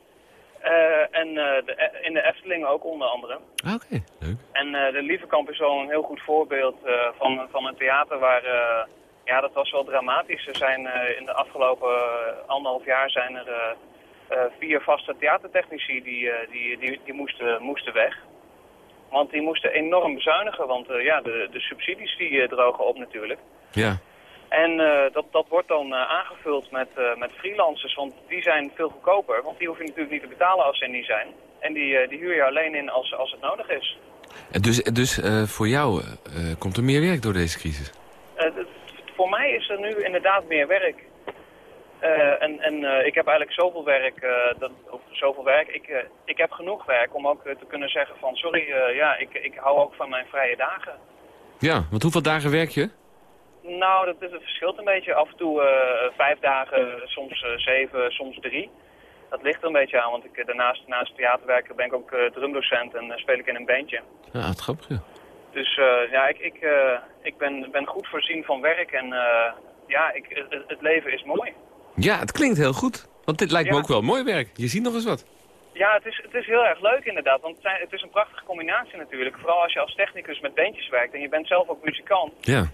Eh, en eh, de, in de Efteling ook onder andere. Ah, Oké, leuk. En eh, de Lievekamp is wel een heel goed voorbeeld eh, van, van een theater waar... eh, ja, dat was wel dramatisch. Er zijn eh, in de afgelopen eh, anderhalf jaar zijn er eh, eh, vier vaste theatertechnici die, eh, die, die, die moesten, moesten weg. Want die moesten enorm bezuinigen, want eh, ja, de, de subsidies die eh, drogen op natuurlijk. Ja. En eh, dat, dat wordt dan eh, aangevuld met, eh, met freelancers, want die zijn veel goedkoper. Want die hoef je natuurlijk niet te betalen als ze er niet zijn. En die, eh, die huur je alleen in als, als het nodig is. En Dus, dus eh, voor jou eh, komt er meer werk door deze crisis? Eh, voor mij is er nu inderdaad meer werk. Eh, en en eh, ik heb eigenlijk zoveel werk, dat, of zoveel werk. Ik, ik heb genoeg werk om ook te kunnen zeggen van sorry, ja, ik, ik hou ook van mijn vrije dagen. Ja, want hoeveel dagen werk je? Nou, dat, is, het verschilt een beetje. Af en toe vijf dagen, soms zeven, soms drie. Dat ligt er een beetje aan, want ik, daarnaast, naast theaterwerken ben ik ook drumdocent en speel ik in een bandje. Ja, het grappig, ja. Dus ja, ik, ik, ik ben, ben goed voorzien van werk en ja, ik, het, het leven is mooi. Ja, het klinkt heel goed. Want dit lijkt me ook wel mooi werk. Je ziet nog eens wat. Ja, het is, het is heel erg leuk inderdaad, want het, is een prachtige combinatie natuurlijk. Vooral als je als technicus met bandjes werkt en je bent zelf ook muzikant. Ja.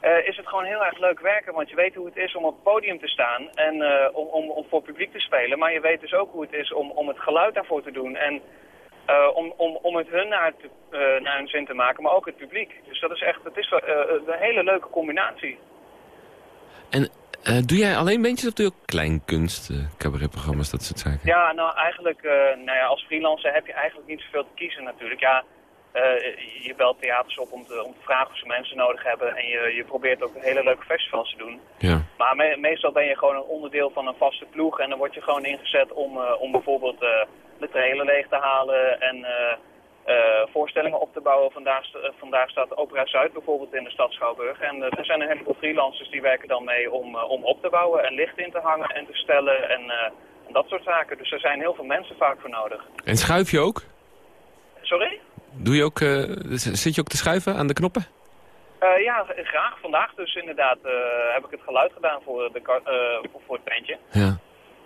eh, is het gewoon heel erg leuk werken, want je weet hoe het is om op het podium te staan en eh, om, om, om voor publiek te spelen. Maar je weet dus ook hoe het is om, om het geluid daarvoor te doen en eh, om, om, om het hun naar, te, naar hun zin te maken, maar ook het publiek. Dus dat is echt, het is een hele leuke combinatie. En eh, doe jij alleen bandjes of doe je ook kleinkunst, eh, cabaretprogramma's, dat soort zaken? Ja, nou eigenlijk, eh, nou ja, als freelancer heb je eigenlijk niet zoveel te kiezen natuurlijk. Ja, je belt theaters op om te, om te vragen of ze mensen nodig hebben en je, je probeert ook hele leuke festivals te doen. Ja. Maar me- meestal ben je gewoon een onderdeel van een vaste ploeg en dan word je gewoon ingezet om, om bijvoorbeeld de trailer leeg te halen en voorstellingen op te bouwen. Vandaag, eh, vandaag staat Opera Zuid bijvoorbeeld in de stad Schouwburg. En eh, er zijn een heleboel freelancers die werken dan mee om, eh, om op te bouwen en licht in te hangen en te stellen en, eh, en dat soort zaken. Dus er zijn heel veel mensen vaak voor nodig. En schuif je ook? Sorry? Doe je ook, eh, zit je ook te schuiven aan de knoppen? Eh, ja, graag. Vandaag dus inderdaad eh, heb ik het geluid gedaan voor, de, eh, voor, voor het bandje. Ja.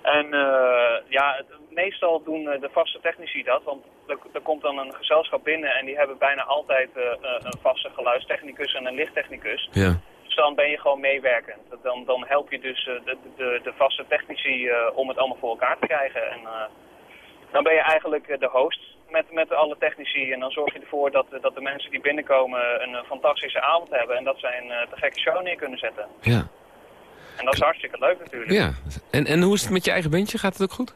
En eh, ja, het- meestal doen eh, de vaste technici dat, want er, er komt dan een gezelschap binnen en die hebben bijna altijd eh, een vaste geluidstechnicus en een lichttechnicus. Ja. Dus dan ben je gewoon meewerkend. Dan, dan help je dus de, de, de vaste technici om het allemaal voor elkaar te krijgen. En dan ben je eigenlijk de host met, met alle technici en dan zorg je ervoor dat, dat de mensen die binnenkomen een fantastische avond hebben en dat zij een te gekke show neer kunnen zetten. Ja. En dat is hartstikke leuk natuurlijk. Ja. En, en hoe is het met je eigen bandje? Gaat het ook goed?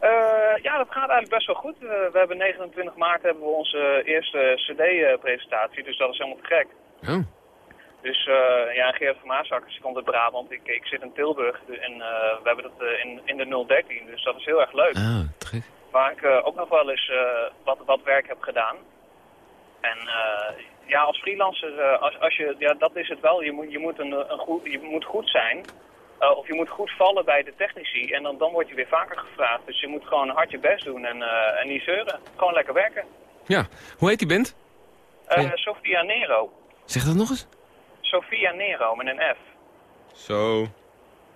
Eh, ja, dat gaat eigenlijk best wel goed. Eh, we hebben 29 maart hebben we onze eerste cd-presentatie, dus dat is helemaal te gek. Oh. Dus eh, ja, Gerard van Maasakkers komt uit Brabant. Ik, ik zit in Tilburg en we hebben dat in, in de 013, dus dat is heel erg leuk. Ah, te gek. Waar ik ook nog wel eens wat, wat werk heb gedaan. En eh, ja, als freelancer, eh, als, als je, ja, dat is het wel. Je moet, je moet, een, een goed, je moet goed zijn. Eh, of je moet goed vallen bij de technici. En dan, dan word je weer vaker gevraagd. Dus je moet gewoon hard je best doen en, eh, en niet zeuren. Gewoon lekker werken. Ja. Hoe heet die band? Eh, Ja. Sofia Nero. Zeg dat nog eens. Sofia Nero met een F. Zo.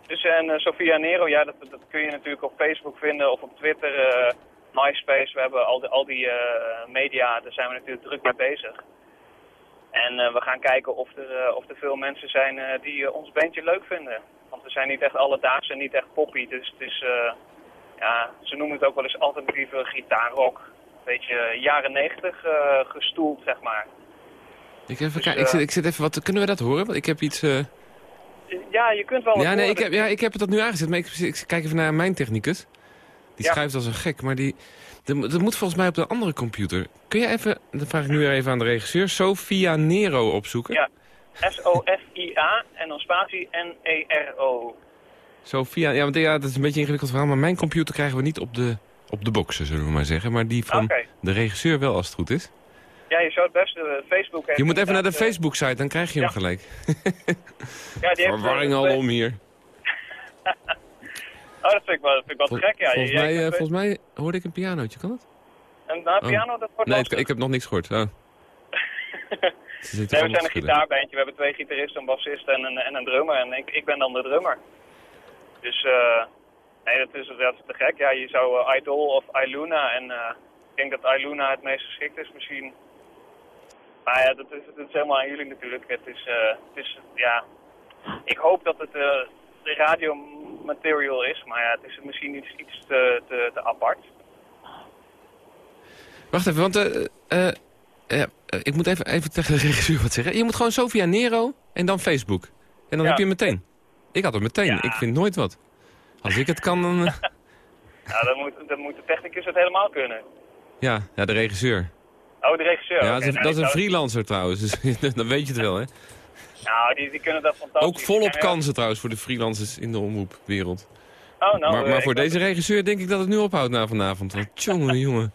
Dus en Sofia Nero, ja, dat, dat kun je natuurlijk op Facebook vinden of op Twitter, eh, MySpace. We hebben al die, al die eh, media, daar zijn we natuurlijk druk mee bezig. En eh, we gaan kijken of er, eh, of er veel mensen zijn eh, die ons bandje leuk vinden. Want we zijn niet echt alledaags en niet echt poppy. Dus het is, ja, ze noemen het ook wel eens alternatieve gitaarrock. Een beetje jaren negentig gestoeld, zeg maar. Ik, even Dus, ik, zit, ik zit even wat. Kunnen we dat horen? Want ik heb iets. Ja, je kunt wel Ja, nee, ik heb, ja, ik heb het dat nu aangezet. Maar ik, ik kijk even naar mijn technicus. Die Ja. schuift als een gek. Maar die. Dat dat moet volgens mij op de andere computer. Kun je even. Dat vraag ik nu weer even aan de regisseur. Sofia Nero opzoeken. Ja, S-O-F-I-A en dan spatie E N-E-R-O. Sofia. Ja, want ja, dat is een beetje een ingewikkeld verhaal. Maar mijn computer krijgen we niet op de, op de boxen, zullen we maar zeggen. Maar die van de regisseur wel, als het goed is. Ja, je zou het best de Facebook heeft Je moet even naar de eh, Facebook-site, dan krijg je hem gelijk. Ja, die heeft, Verwarring eh, al om hier. Oh, dat vind ik wel, dat vind ik wel Vol- gek, ja. volgens, mij, eh, volgens mij hoorde ik een pianootje, kan dat? Een nou, piano, dat wordt Nee, ik, ik heb nog niks gehoord. Oh. Nee, we zijn een gitaarbandje. We hebben twee gitaristen, een bassist en een, en een drummer. En ik, ik ben dan de drummer. Dus, eh Nee, dat is, dat is te gek. Ja, je zou eh, Idol of Iluna en eh, ik denk dat Iluna het meest geschikt is misschien. Maar ja, dat is, dat is helemaal aan jullie natuurlijk. Het is, eh, het is ja, ik hoop dat het eh de radiomaterial is, maar ja, het is misschien iets, iets te, te, te apart. Wacht even, want eh, eh, eh, ik moet even, even tegen de regisseur wat zeggen. Je moet gewoon Sofia Nero en dan Facebook. En dan Ja. heb je meteen. Ik had het meteen. Ik vind nooit wat. Als ik het kan, dan... eh, Nou, dan moet, dan moet de technicus het helemaal kunnen. ja, ja, de regisseur. Oh, de regisseur. Ja, dat is, nou, dat is een zou- freelancer trouwens. Dus dan weet je het wel, hè? Nou, die, die kunnen dat fantastisch. Ook volop kansen trouwens voor de freelancers in de omroepwereld. Oh, nou, maar eh, maar ik voor deze regisseur denk ik dat het nu ophoudt na vanavond. Want jongen, jongen.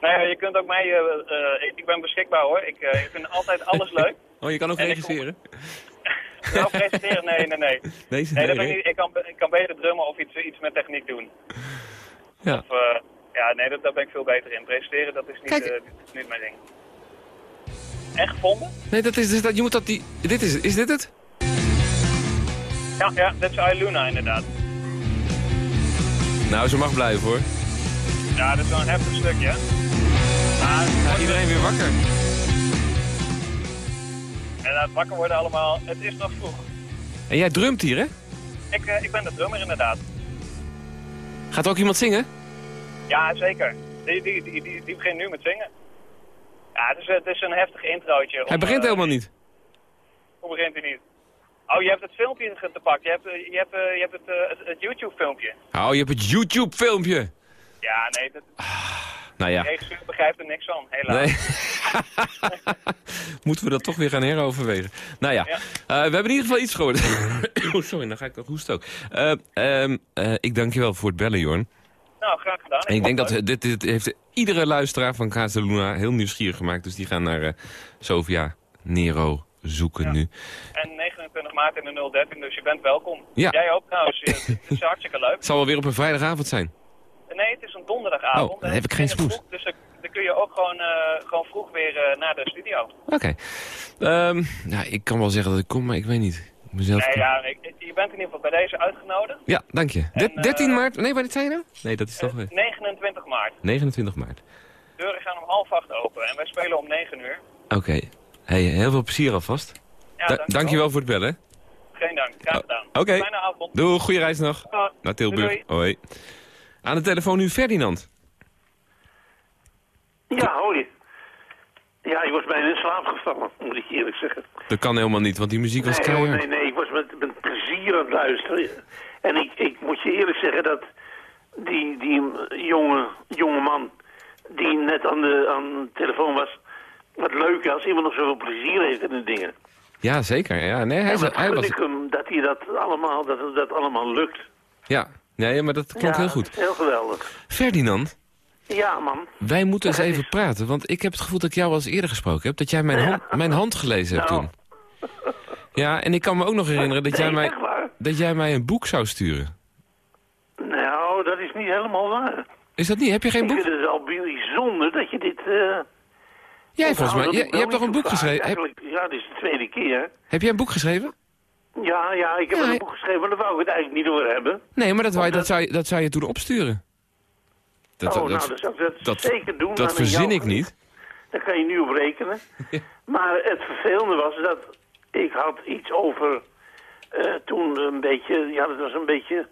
Nou ja, je kunt ook mij... eh, eh, ik, ik ben beschikbaar hoor. Ik, ik vind altijd alles leuk. Oh, je kan ook En ik regisseren? Nou, presenteren? Nee, nee, nee. Deze Nee, nee, ik, niet. ik, kan, ik kan beter drummen of iets, iets met techniek doen. Ja. Of, ja, nee, dat, daar ben ik veel beter in. Presenteren, dat is niet, Kijk. niet mijn ding. En gevonden? Nee, dat is, dus dat, je moet dat die... Dit is, is dit het? Ja, ja, dat is Iluna inderdaad. Nou, ze mag blijven hoor. Ja, dat is wel een heftig stukje. Maar Ja, iedereen weer wakker. inderdaad, wakker worden allemaal. Het is nog vroeg. En jij drumt hier, hè? Ik, eh, ik ben de drummer inderdaad. Gaat er ook iemand zingen? Ja, zeker. Die, die, die, die, die begint nu met zingen. Ja, het is, het is een heftig introotje. Hij om, begint eh, helemaal niet. Hoe begint hij niet? Oh, je hebt het filmpje te pakken. Je hebt, eh, je hebt, eh, je hebt het, het, het YouTube-filmpje. Oh, je hebt het YouTube-filmpje. Ja, nee, dat, Nou ja. de regisseur begrijpt er niks van, helaas. Nee. Moeten we dat toch weer gaan heroverwegen? Nou ja, Ja. Eh, we hebben in ieder geval iets gehoord. oh, sorry, dan ga ik nog hoesten ook. Eh, ehm, eh, ik dank je wel voor het bellen, Jorn. Nou, graag gedaan. En ik denk dat dit, dit heeft iedere luisteraar van Casaluna heel nieuwsgierig gemaakt. Dus die gaan naar eh, Sofia Nero zoeken nu. En 29 maart in de 013, dus je bent welkom. Ja. Jij ook trouwens. Je- Het is hartstikke leuk. Het zal wel weer op een vrijdagavond zijn. Nee, het is een donderdagavond. Oh, dan heb ik geen vroeg, Dus dan, kun je ook gewoon, eh, gewoon vroeg weer eh, naar de studio. Oké. Nou, ik kan wel zeggen dat ik kom, maar ik weet niet. Nee, ja, ik- je bent in ieder geval bij deze uitgenodigd. Ja, dank je. En, eh, 13 maart? Nee, wanneer zei je nou? Nee, dat is toch weer. 29 maart. 29 maart. De deuren gaan om half acht open en wij spelen om 9 uur. Oké. Hey, heel veel plezier alvast. Ja, Da- dankjewel. dankjewel voor het bellen. Geen dank, graag gedaan. Oké. Fijne avond. Doei, goede reis nog. Ja, Naar Tilburg. doei. Hoi. Aan de telefoon nu Ferdinand. Ja, hoi. Ja, ik was bijna in slaap gevallen, moet ik eerlijk zeggen. Dat kan helemaal niet, want die muziek was nee, keihard. nee, nee, ik was met, met plezier aan het luisteren. En ik, ik moet je eerlijk zeggen dat die, die jonge, jonge man die net aan de, aan de telefoon was... Wat leuk als iemand nog zoveel plezier heeft in de dingen. Ja, zeker. Ja, nee, hij, en was- hij was... ik hem dat hij dat allemaal, dat dat allemaal lukt. Ja, nee, maar dat klonk ja, heel goed. Heel geweldig. Ferdinand, Ja, man. wij moeten eens even praten, want ik heb het gevoel dat ik jou al eens eerder gesproken heb. Dat jij mijn, hand, mijn hand gelezen hebt Nou. toen. Ja, en ik kan me ook nog herinneren dat, jij mij, dat jij mij een boek zou sturen. Nou, dat is niet helemaal waar. Is dat niet? Heb je geen Ik boek? vind het al bijzonder dat je dit... eh Jij volgens mij. Je, Dat je hebt toch ik een boek geschreven? Heb, ja, dit is de tweede keer. heb jij een boek geschreven? Ja, ja, ik heb Ja, een boek geschreven, maar daar wou ik het eigenlijk niet over hebben. Nee, maar dat, wou je- Omdat- dat, zou, je, dat zou je toen opsturen. Dat, oh, dat, nou, ik dat, dat- zeker doen. dat verzin ik niet. Daar kan je nu op rekenen. Maar het vervelende was dat ik had iets over... eh, toen een beetje, ja, dat was een beetje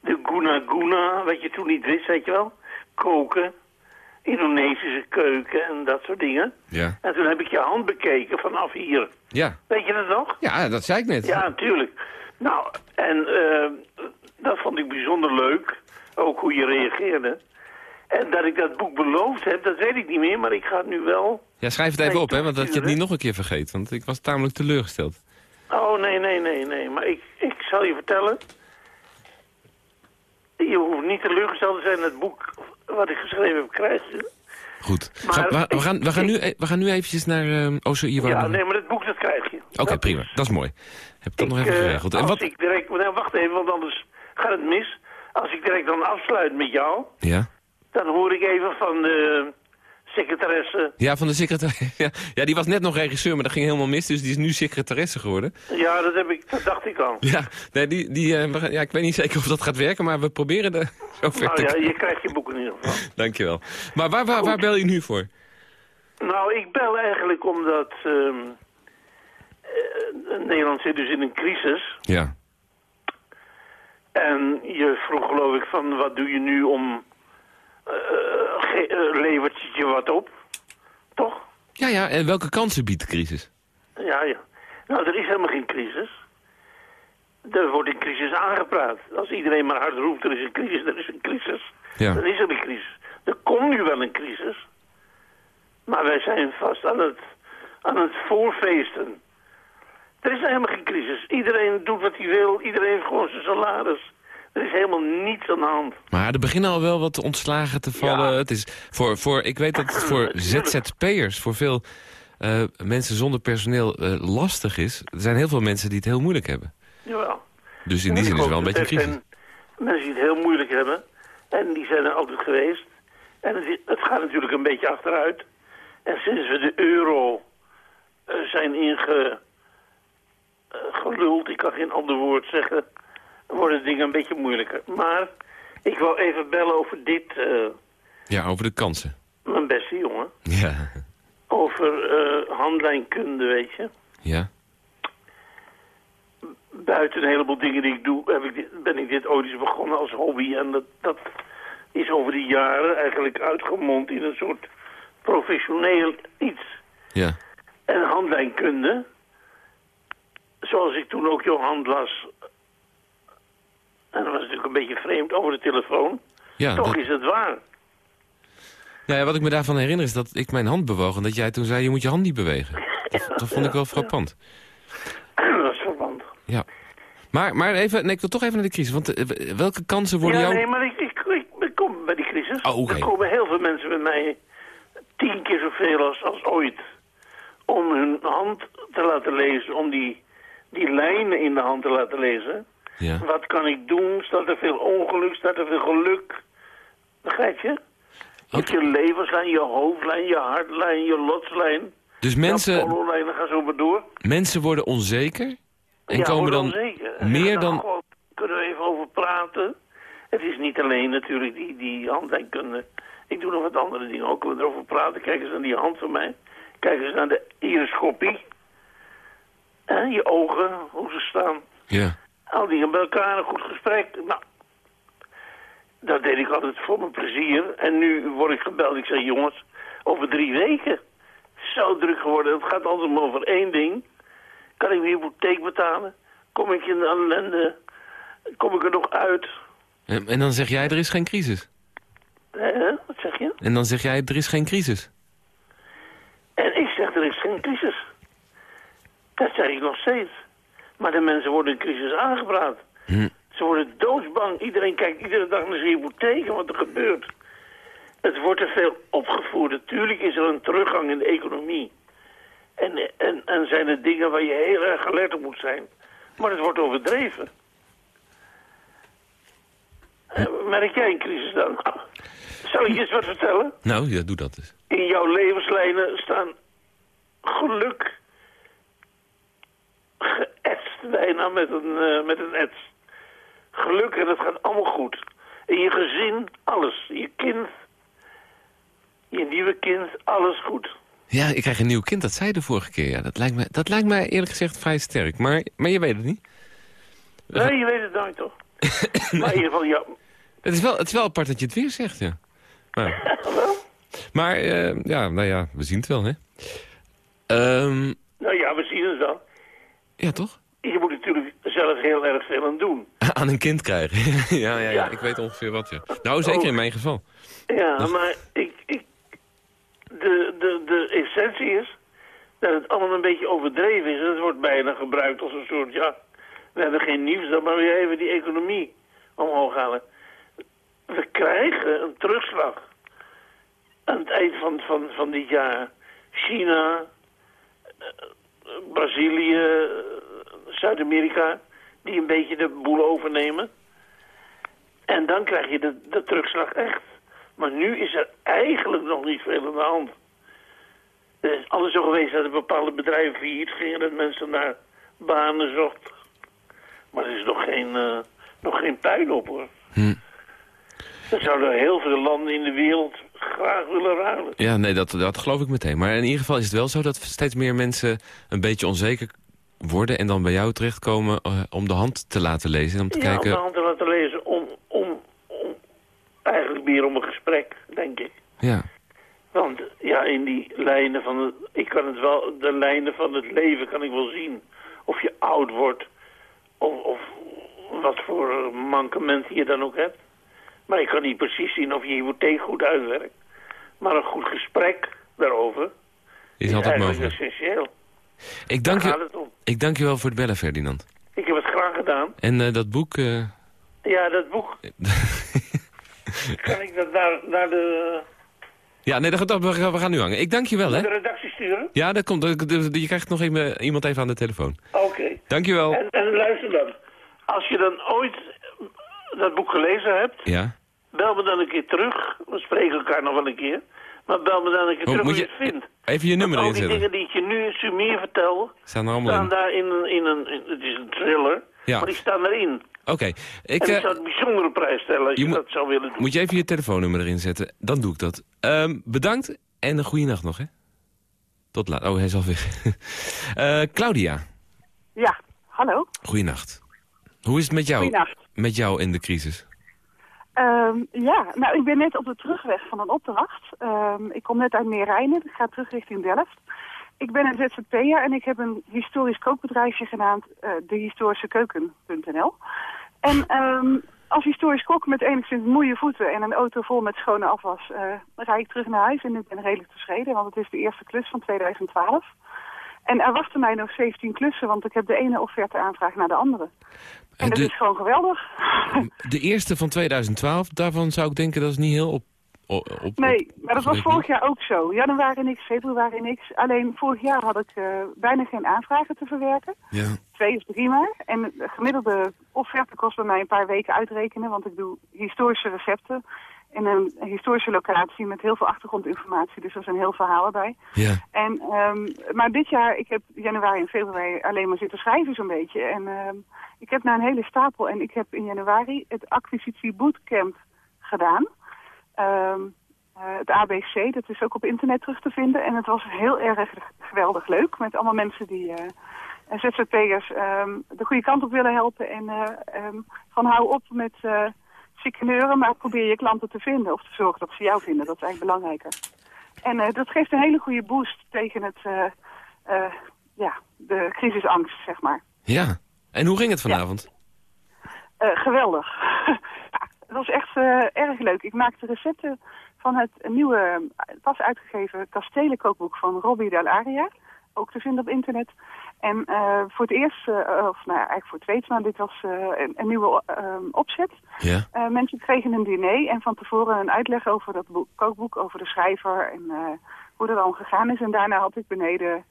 de guna guna, wat je toen niet wist, weet je wel. Koken, Indonesische keuken en dat soort dingen. Ja. En toen heb ik je hand bekeken vanaf hier. Ja. Weet je dat nog? ja, dat zei ik net. Ja, natuurlijk. Nou, en eh, dat vond ik bijzonder leuk. Ook hoe je reageerde. En dat ik dat boek beloofd heb, dat weet ik niet meer, maar ik ga het nu wel... Ja, schrijf het even op, hè, want dat je het niet nog een keer vergeet. Want ik was tamelijk teleurgesteld. Oh, nee, nee, nee, nee. Maar ik, ik zal je vertellen... Je hoeft niet teleurgesteld te zijn. Het boek wat ik geschreven heb, krijg je. Goed. Maar we, gaan, we, gaan nu, e- we gaan nu eventjes naar... oh, zo, hier Ja, nee, maar het boek, dat krijg je. Oké, prima. Dat is mooi. Heb ik dat nog even eh, geregeld. En wat... ik direct... Nou, wacht even, want anders gaat het mis. Als ik direct dan afsluit met jou... Ja? Dan hoor ik even van de secretaresse. Ja, van de secretaresse. Ja, ja, die was net nog regisseur, maar dat ging helemaal mis. Dus die is nu secretaresse geworden. Ja, dat, heb ik, dat dacht ik al. Ja, nee, die, die, eh, ja, ik weet niet zeker of dat gaat werken, maar we proberen er zover Nou te ja, je krijgt je boek in ieder geval. Dankjewel. Maar waar, waar, waar bel je nu voor? Nou, ik bel eigenlijk omdat... ehm, eh, Nederland zit dus in een crisis. Ja. En je vroeg geloof ik van wat doe je nu om... eh, ge- eh, levert het je wat op? Toch? Ja, ja, en welke kansen biedt de crisis? Ja, ja. Nou, er is helemaal geen crisis. Er wordt een crisis aangepraat. Als iedereen maar hard roept, er is een crisis, er is een crisis. Ja. Dan is er een crisis. Er komt nu wel een crisis. Maar wij zijn vast aan het, aan het voorfeesten. Er is helemaal geen crisis. Iedereen doet wat hij wil. Iedereen heeft gewoon zijn salaris. Er is helemaal niets aan de hand. Maar er beginnen al wel wat ontslagen te vallen. Het is voor, voor, ik weet dat het voor ZZP'ers, voor veel eh, mensen zonder personeel eh, lastig is. Er zijn heel veel mensen die het heel moeilijk hebben. Jawel. Dus in die zin is het wel een beetje een crisis. mensen die het heel moeilijk hebben. En die zijn er altijd geweest. En het, het gaat natuurlijk een beetje achteruit. En sinds we de euro eh, zijn inge... eh, geluld, ik kan geen ander woord zeggen... worden dingen een beetje moeilijker. Maar ik wil even bellen over dit, eh, Ja, over de kansen. mijn beste jongen. Ja. Over eh, handlijnkunde, weet je. Ja. buiten een heleboel dingen die ik doe, heb ik dit- ben ik dit ooit eens begonnen als hobby. En dat, dat is over de jaren eigenlijk uitgemond in een soort professioneel iets. Ja. En handlijnkunde, zoals ik toen ook jouw hand las, en dat was natuurlijk een beetje vreemd over de telefoon, Ja, toch dat- is het waar. Nou ja, wat ik me daarvan herinner is dat ik mijn hand bewoog... en dat jij toen zei, je moet je hand niet bewegen. Dat, dat vond ik wel frappant. dat is verband. Ja. Maar, maar even, nee, ik wil toch even naar de crisis. Want eh, welke kansen worden ja, jou... nee, maar ik, ik, ik, ik kom bij die crisis. Oh, oké. Er komen heel veel mensen bij mij tien keer zoveel als, als ooit. Om hun hand te laten lezen, om die, die lijnen in de hand te laten lezen. Ja. Wat kan ik doen? Staat er veel ongeluk? Staat er veel geluk? Begrijp je? Je hebt je levenslijn, je hoofdlijn, je hartlijn, je lotslijn. Dus mensen, Apollo-lijnen, ga zo maar door. mensen worden onzeker... en Ja, komen dan onzeker. Meer zeggen, dan... "Goh, kunnen we even over praten? Het is niet alleen natuurlijk die, die handlijnkunde. Ik doe nog wat andere dingen ook. Kunnen we erover praten? Kijk eens naar die hand van mij. Kijk eens naar de iriscopie. En je ogen, hoe ze staan. Ja. Al die bij elkaar, een goed gesprek. Nou, dat deed ik altijd voor mijn plezier. En nu word ik gebeld. Ik zeg, jongens, over drie weken. Zo druk geworden. Het gaat altijd maar over één ding. Kan ik mijn hypotheek betalen? Kom ik in de ellende? Kom ik er nog uit? En, en dan zeg jij, er is geen crisis. Hè? Wat zeg je? En dan zeg jij, er is geen crisis. En ik zeg, er is geen crisis. Dat zeg ik nog steeds. Maar de mensen worden in crisis aangepraat. Hm. Ze worden doodsbang. Iedereen kijkt iedere dag naar zijn hypotheek en wat er gebeurt. Het wordt te veel opgevoerd. Natuurlijk is er een teruggang in de economie. En, en, en zijn er dingen waar je heel erg alert op moet zijn. Maar het wordt overdreven. Eh, Merk jij een crisis dan? Zal ik je eens wat vertellen? Nou, ja, doe dat dus. In jouw levenslijnen staan geluk bijna met een, eh, met een ets. Geluk en het gaat allemaal goed. In je gezin, alles. Je kind, je nieuwe kind, alles goed. Ja, ik krijg een nieuw kind, dat zei je de vorige keer. Ja, dat, lijkt mij, dat lijkt mij eerlijk gezegd vrij sterk. Maar, maar je weet het niet. Nee, je weet het nooit toch? Maar in ieder geval, ja. Het is, wel, het is wel apart dat je het weer zegt, ja. Maar, maar eh, ja, nou ja, we zien het wel, hè. Ehm, Nou ja, we zien het dan. ja, toch? Je moet natuurlijk zelf heel erg veel aan doen. Aan een kind krijgen. ja, ja, ja, ik weet ongeveer wat, ja. Nou, zeker in mijn geval. Ja, maar ik, ik, de, de, de essentie is dat het allemaal een beetje overdreven is. En het wordt bijna gebruikt als een soort, ja, we hebben geen nieuws, dan maar weer even die economie omhoog halen. We krijgen een terugslag aan het eind van, van, van dit jaar. China, eh, Brazilië, Zuid-Amerika, die een beetje de boel overnemen. En dan krijg je de, de terugslag echt. Maar nu is er eigenlijk nog niet veel aan de hand. Het is altijd zo geweest dat er bepaalde bedrijven failliet gingen, dat mensen naar banen zochten. Maar er is nog geen, eh, nog geen puin op hoor. Hm. Dan zouden heel veel landen in de wereld graag willen ruilen. Ja, nee, dat, dat geloof ik meteen. Maar in ieder geval is het wel zo dat steeds meer mensen een beetje onzeker worden... en dan bij jou terechtkomen eh, om de hand te laten lezen en om te ja, kijken... om de hand te laten lezen om, om, om eigenlijk meer om een gesprek, denk ik. Ja. Want ja, in die lijnen van het, ik kan het wel, de lijnen van het leven kan ik wel zien. Of je oud wordt, of, of wat voor mankementen je dan ook hebt. Maar ik kan niet precies zien of je hypotheek goed uitwerkt. Maar een goed gesprek daarover Is altijd eigenlijk mogelijk. essentieel. Ik dank, Daar gaat je, het om. ik dank je wel voor het bellen, Ferdinand. Ik heb het graag gedaan. En eh, dat boek... eh, Ja, dat boek. kan ik dat naar, naar de, ja, nee, dat, we, gaan, nu hangen. Ik dank je wel, hè? de redactie sturen? Ja, dat komt. Je krijgt nog even, iemand even aan de telefoon. Oké. Dank je wel. En, en luister dan. Als je dan ooit dat boek gelezen hebt, Ja? bel me dan een keer terug. We spreken elkaar nog wel een keer. Maar bel me dan een keer terug moet hoe je- je het vindt. Even je nummer erin al die zetten. dingen die ik je nu in sumier vertel, Staan er allemaal staan in. daar in een, in een in- het is een thriller, Ja. maar die staan erin. Oké. Ik, en ik eh, zou het bijzondere prijs stellen als je, dat zou willen doen. moet je even je telefoonnummer erin zetten? Dan doe ik dat. Ehm, bedankt en een goede nacht nog, hè? Tot laat. Oh, hij is al weg. Eh, Claudia, Ja, hallo. goeienacht. Hoe is het met jou? Goeienacht. Met jou in de crisis? Ehm, ja, nou, ik ben net op de terugweg van een opdracht. Ehm, ik kom net uit Meerijnen, ik ga terug richting Delft. Ik ben een ZZP'er en ik heb een historisch kookbedrijfje genaamd eh dehistorischekeuken.nl. En ehm, als historisch kok met enigszins moeie voeten en een auto vol met schone afwas... eh rijd ik terug naar huis en ik ben redelijk tevreden, want het is de eerste klus van 2012. En er wachten mij nog 17 klussen, want ik heb de ene offerte-aanvraag naar de andere. En dat de- is gewoon geweldig. De eerste van 2012, daarvan zou ik denken dat is niet heel op... op, op Nee, maar dat was vorig jaar ook zo. Januari niks, februari niks. Alleen vorig jaar had ik eh, bijna geen aanvragen te verwerken. Ja. Twee of drie maar. En de gemiddelde offerte kost bij mij een paar weken uitrekenen. Want ik doe historische recepten in een historische locatie met heel veel achtergrondinformatie. Dus er een heel verhaal erbij. Ja. En, ehm, maar dit jaar, ik heb januari en februari alleen maar zitten schrijven zo'n beetje. En ehm, ik heb naar een hele stapel. En ik heb in januari het acquisitie bootcamp gedaan. Ehm, eh, het ABC, dat is ook op internet terug te vinden. En het was heel erg geweldig leuk met allemaal mensen die... eh, en ZZP'ers de goede kant op willen helpen. En eh, van hou op met chicaneuren, maar probeer je klanten te vinden. Of te zorgen dat ze jou vinden, dat is eigenlijk belangrijker. En eh, dat geeft een hele goede boost tegen het, eh, eh, ja, de crisisangst, zeg maar. Ja. En hoe ging het vanavond? Geweldig. ja, het was echt erg leuk. Ik maakte recepten van het nieuwe, pas uitgegeven kastelenkookboek van Robbie Del Aria. Ook te vinden op internet. En eh, voor het eerst, eh, of nou ja, eigenlijk voor het tweede, maar dit was eh, een, een nieuwe eh, opzet. Ja. Mensen kregen een diner en van tevoren een uitleg over dat boek, kookboek, over de schrijver en hoe dat allemaal gegaan is. En daarna had ik beneden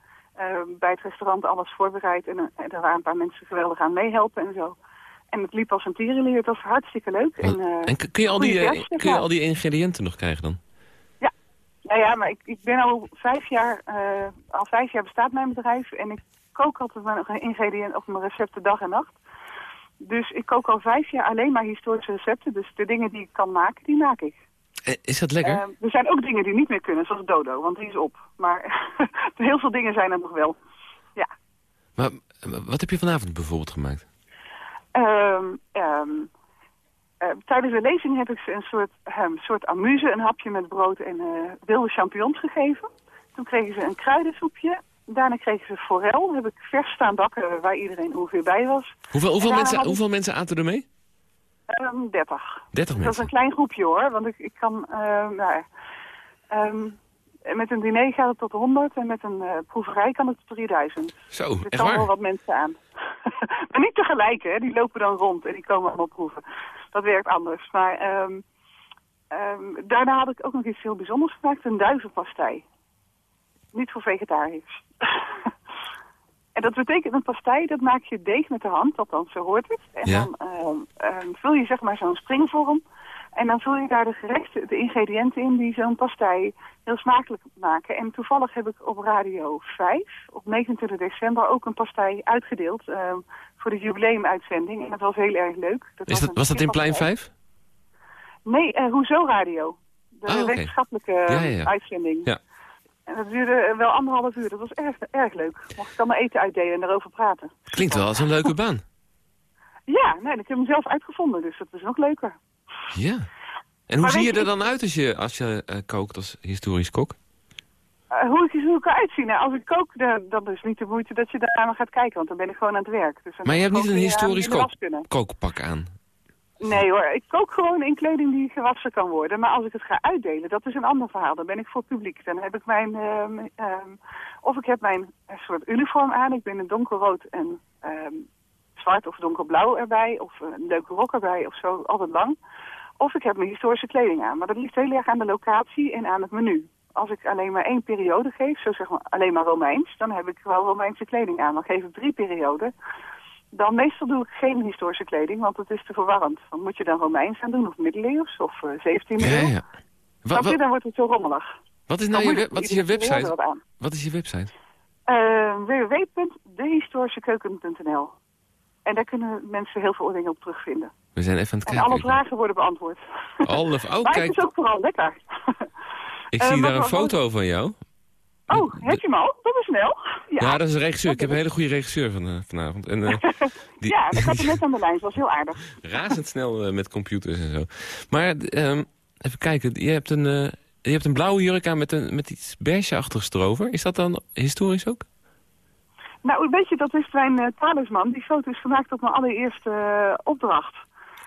bij het restaurant alles voorbereid en, er waren een paar mensen geweldig aan meehelpen en zo. En het liep als een tierenlier, het was hartstikke leuk. En, En kun je, al die, kun je al die ingrediënten nog krijgen dan? Nou ja, maar ik, ik ben al vijf jaar, eh, al vijf jaar bestaat mijn bedrijf en ik kook altijd mijn ingrediënten of mijn recepten dag en nacht. Dus ik kook al vijf jaar alleen maar historische recepten. Dus de dingen die ik kan maken, die maak ik. Eh, Is dat lekker? Eh, er zijn ook dingen die niet meer kunnen, zoals dodo, want die is op. Maar heel veel dingen zijn er nog wel. Ja. Maar eh, wat heb je vanavond bijvoorbeeld gemaakt? Ehm, ehm, eh, tijdens de lezing heb ik ze een soort, soort amuse, een hapje met brood en eh, wilde champignons gegeven. Toen kregen ze een kruidensoepje. Daarna kregen ze forel. heb ik vers staan bakken waar iedereen ongeveer bij was. Hoeveel, hoeveel, mensen, ik- hoeveel mensen aten er mee? Ehm 30. 30 Dat is mensen. een klein groepje hoor, want ik, ik kan, ehm, nou, ehm, met een diner gaat het tot 100 en met een eh, proeverij kan het tot 3000. Zo, Er echt komen wel wat mensen aan. maar niet tegelijk, hè. Die lopen dan rond en die komen allemaal proeven. Dat werkt anders. Maar ehm, ehm, daarna had ik ook nog iets heel bijzonders gemaakt. Een duivenpastei. Niet voor vegetariërs. en dat betekent een pastei, dat maak je deeg met de hand. Althans, zo hoort het. En Ja. dan ehm, vul je zeg maar zo'n springvorm. En dan vul je daar de gerechten, de ingrediënten in die zo'n pastei heel smakelijk maken. En toevallig heb ik op Radio 5 op 29 december ook een pastei uitgedeeld voor de jubileumuitzending. En dat was heel erg leuk. Dat Is was dat, was dat in Plein kippenpastei. 5? Nee, eh, Hoezo Radio. De Ah, wetenschappelijke Ja, ja, ja. uitzending. Ja. En dat duurde eh, wel anderhalf uur. Dat was erg, erg leuk. Mocht ik dan mijn eten uitdelen en erover praten. Klinkt wel als een leuke baan. Ja, nee, ik heb hem zelf uitgevonden, dus dat is nog leuker. Ja. En hoe Maar zie je, er dan uit als je, als je eh, kookt als historisch kok? Eh, hoe, ik, hoe ik eruit zie, nou, als ik kook, dan, dan is niet de moeite dat je daarna gaat kijken, want dan ben ik gewoon aan het werk. Dus Maar je hebt niet een eh, historisch kook, kookpak aan. Nee hoor, ik kook gewoon in kleding die gewassen kan worden. Maar als ik het ga uitdelen, dat is een ander verhaal. Dan ben ik voor publiek. Dan heb ik mijn, ehm, ehm, of ik heb mijn soort uniform aan. Ik ben in donkerrood en ehm, zwart of donkerblauw erbij. Of een leuke rok erbij of zo, altijd lang. Of ik heb mijn historische kleding aan. Maar dat ligt heel erg aan de locatie en aan het menu. Als ik alleen maar één periode geef, zo zeg maar alleen maar Romeins, dan heb ik wel Romeinse kleding aan. Dan geef ik drie perioden. Dan meestal doe ik geen historische kleding, want het is te verwarrend. Want moet je dan Romeins aan doen, of middeleeuws, of eh 17e Ja, eeuw? ja. Wa- Snap je? wa- Dan wordt het zo rommelig. wat is Dan nou je, we- wat is je website? wat. Wat is je website? Eh, www.dehistorischekeuken.nl En daar kunnen mensen heel veel dingen op terugvinden. We zijn even aan het En kijken. alle vragen worden beantwoord. Alle, oh, maar kijk, het is ook vooral lekker. Ik eh, zie daar een foto van jou. Oh, heb je hem al? Dat is snel. Ja, Ja, dat is een regisseur. Ik heb een hele goede regisseur van, eh, vanavond. En eh, die, ja dat gaat er net aan de lijn. Dat was heel aardig. razendsnel eh, met computers en zo. Maar ehm, even kijken, je hebt een, je hebt een blauwe jurk aan met, een, met iets beigeachtigs erover. Is dat dan historisch ook? Nou, weet je, dat is mijn talisman. Die foto is gemaakt op mijn allereerste opdracht.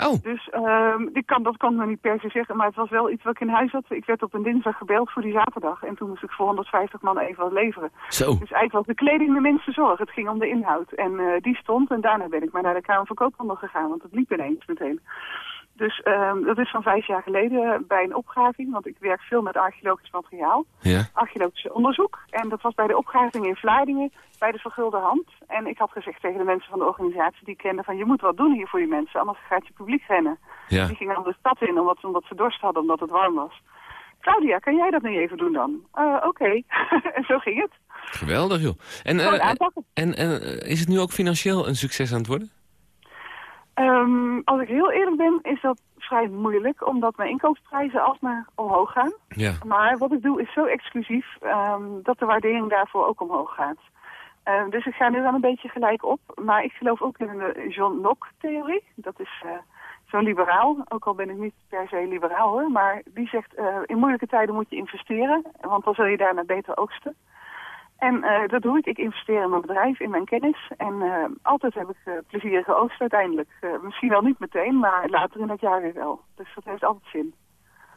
Oh. Dus ehm, ik kan, dat kan ik nog niet per se zeggen, maar het was wel iets wat ik in huis had. Ik werd op een dinsdag gebeld voor die zaterdag en toen moest ik voor 150 man even wat leveren. Zo. Dus eigenlijk was de kleding de minste zorg. Het ging om de inhoud. En eh, die stond en daarna ben ik maar naar de Kamer van Koophandel gegaan, want het liep ineens meteen. Dus ehm, dat is van vijf jaar geleden bij een opgraving, want ik werk veel met archeologisch materiaal Ja. archeologisch onderzoek. En dat was bij de opgraving in Vlaardingen, bij de Vergulde Hand. En ik had gezegd tegen de mensen van de organisatie die ik kende van... je moet wat doen hier voor je mensen, anders gaat je publiek rennen. Ja. Die gingen dan de stad in omdat, omdat ze dorst hadden, omdat het warm was. Claudia, kan jij dat niet even doen dan? Eh, Oké. en zo ging het. Geweldig, joh. En, eh, en eh, is het nu ook financieel een succes aan het worden? Ehm, als ik heel eerlijk ben, is dat vrij moeilijk, omdat mijn inkoopprijzen alsmaar omhoog gaan. Ja. Maar wat ik doe is zo exclusief ehm, dat de waardering daarvoor ook omhoog gaat. Ehm, dus ik ga nu wel een beetje gelijk op. Maar ik geloof ook in de John Locke-theorie. Dat is eh, zo'n liberaal. Ook al ben ik niet per se liberaal hoor. Maar die zegt eh, in moeilijke tijden moet je investeren. Want dan zul je daarna beter oogsten. En eh, dat doe ik. Ik investeer in mijn bedrijf, in mijn kennis. En eh, altijd heb ik uh, plezierige oogst uiteindelijk. Misschien wel niet meteen, maar later in het jaar weer wel. Dus dat heeft altijd zin.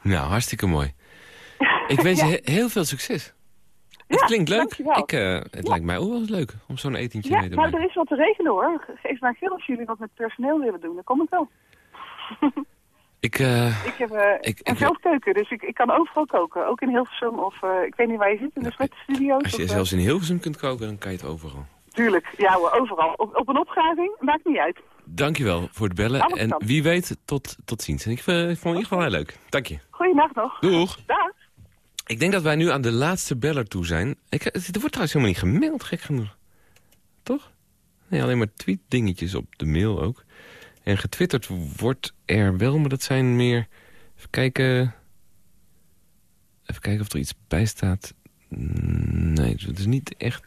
Nou, hartstikke mooi. Ik wens ja. je he heel veel succes. Het ja, klinkt leuk. Dankjewel. Ik, het lijkt mij ook wel eens leuk om zo'n etentje mee te nou, maken. er is wat te regelen hoor. Geef maar geel als jullie wat met personeel willen doen. Dan kom ik wel. Ik, uh, ik heb uh, ik, een zelfkeuken, dus ik, ik kan overal koken. Ook in Hilversum of uh, ik weet niet waar je zit, in de studios. Als je of, zelfs in Hilversum kunt koken, dan kan je het overal. Tuurlijk, ja overal. Op, op een opgraving, maakt niet uit. Dankjewel voor het bellen. Alles en wie weet, tot, tot ziens. En ik, vond het in ieder geval heel leuk. Dank je. Goeienacht nog. Doeg. Dag. Ik denk dat wij nu aan de laatste beller toe zijn. Ik, er wordt trouwens helemaal niet gemaild, gek genoeg. Toch? Nee, alleen maar tweet dingetjes op de mail ook. En getwitterd wordt er wel, maar dat zijn meer... Even kijken... Even kijken of er iets bij staat. Nee, het is niet echt...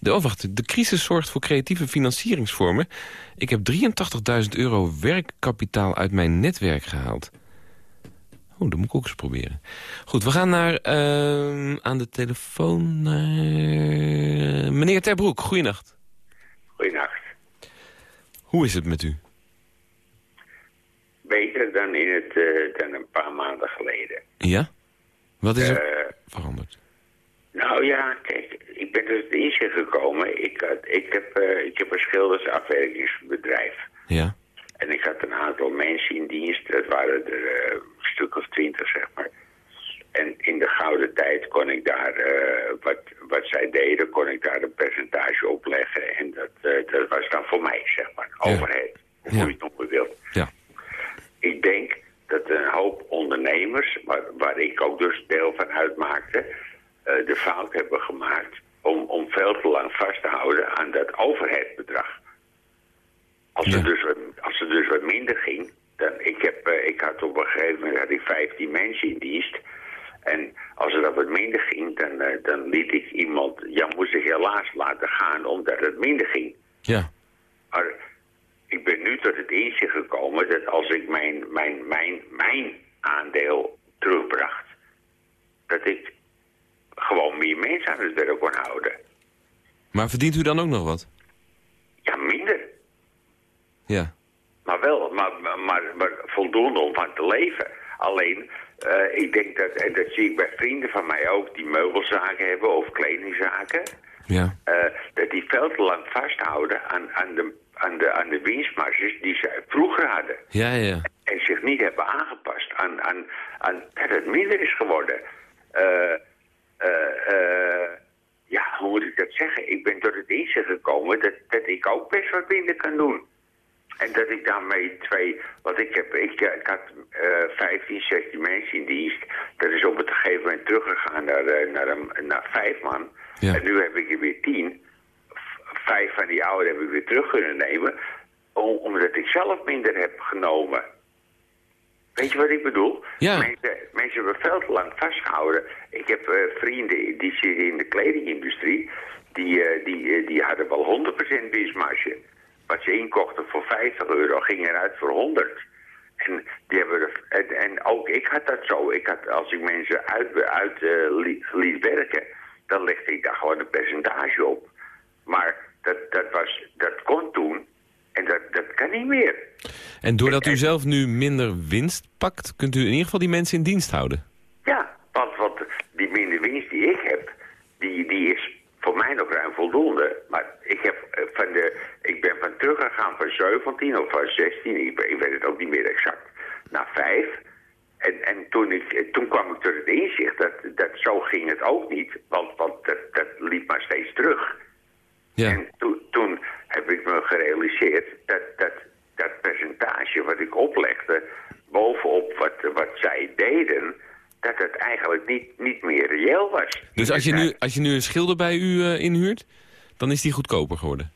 De, oh, wacht. De crisis zorgt voor creatieve financieringsvormen. Ik heb 83.000 euro werkkapitaal uit mijn netwerk gehaald. Oh, dat moet ik ook eens proberen. Goed, we gaan naar, uh, aan de telefoon naar... Meneer Terbroek, goeienacht. Goeienacht. Hoe is het met u? Beter dan, in het, uh, dan een paar maanden geleden. Ja? Wat is er uh, veranderd? Nou ja, kijk, ik ben dus inzicht gekomen. Ik, had, ik, heb, uh, ik heb een schildersafwerkingsbedrijf. Ja. En ik had een aantal mensen in dienst. Dat waren er een stuk of twintig, zeg maar. En in de gouden tijd kon ik daar, uh, wat, wat zij deden, kon ik daar een percentage opleggen. En dat, uh, dat was dan voor mij, zeg maar. Ja. Overheid, hoe Ja. je het noemen wilt. Ja. Ik denk dat een hoop ondernemers, waar, waar ik ook dus deel van uitmaakte, eh, de fout hebben gemaakt om, om veel te lang vast te houden aan dat overheidsbedrag. Als, Ja. het dus, wat- als het dus wat minder ging, dan, ik, heb, eh, ik had op een gegeven moment had ik 15 mensen in dienst. En als het dan wat minder ging, dan, eh, dan liet ik iemand, ja, moest ik helaas laten gaan omdat het minder ging. Ja. Maar ik ben nu tot het inzicht gekomen dat als ik mijn, mijn, mijn, mijn aandeel terugbracht, dat ik gewoon meer mensen aan het werk kon houden. Maar verdient u dan ook nog wat? Ja, minder. Ja. Maar wel, maar, maar, maar, voldoende om van te leven. Alleen, eh, ik denk dat, en dat zie ik bij vrienden van mij ook, die meubelzaken hebben of kledingzaken, Ja. eh, dat die veel te lang vasthouden aan, aan, de, aan, de, aan de winstmarges die ze vroeger hadden. Ja, ja. En zich niet hebben aangepast aan, aan, aan dat het minder is geworden. Eh, eh, eh, ja, hoe moet ik dat zeggen? Ik ben tot het inzicht gekomen dat, dat ik ook best wat minder kan doen. En dat ik daarmee twee... Want ik, heb, ik, ik had eh 15, 16 mensen in dienst. Dat is op het gegeven moment teruggegaan naar, naar, een, naar vijf man. Ja. En nu heb ik er weer tien. Vijf van die ouderen heb ik weer terug kunnen nemen. om- omdat ik zelf minder heb genomen. Weet je wat ik bedoel? Ja. Mensen, mensen hebben veel te lang vastgehouden. Ik heb eh, vrienden die zitten in de kledingindustrie. Die, eh, die, eh, die hadden wel 100% winstmarge. Wat ze inkochten voor 50 euro ging eruit voor 100. En, die hebben er, en, en ook ik had dat zo. Ik had, als ik mensen uit, uit liet werken, dan legde ik daar gewoon een percentage op. Maar dat, dat, was, dat kon toen en dat, dat kan niet meer. En doordat u zelf nu minder winst pakt... kunt u in ieder geval die mensen in dienst houden? Ja, want, want die minder winst die ik heb, die, die is voor mij nog ruim voldoende. Maar ik, heb eh, van de, ik ben van teruggegaan van 17 of van 16, ik, weet het ook niet meer exact, naar 5. En, en toen, ik, eh, toen kwam ik tot het inzicht dat, dat zo ging het ook niet, want, want dat, dat liep maar steeds terug. Ja. En toen, toen heb ik me gerealiseerd dat, dat dat percentage wat ik oplegde bovenop wat, wat zij deden, dat het eigenlijk niet, niet meer reëel was. Dus als je nu, als je nu een schilder bij u eh, inhuurt... dan is die goedkoper geworden?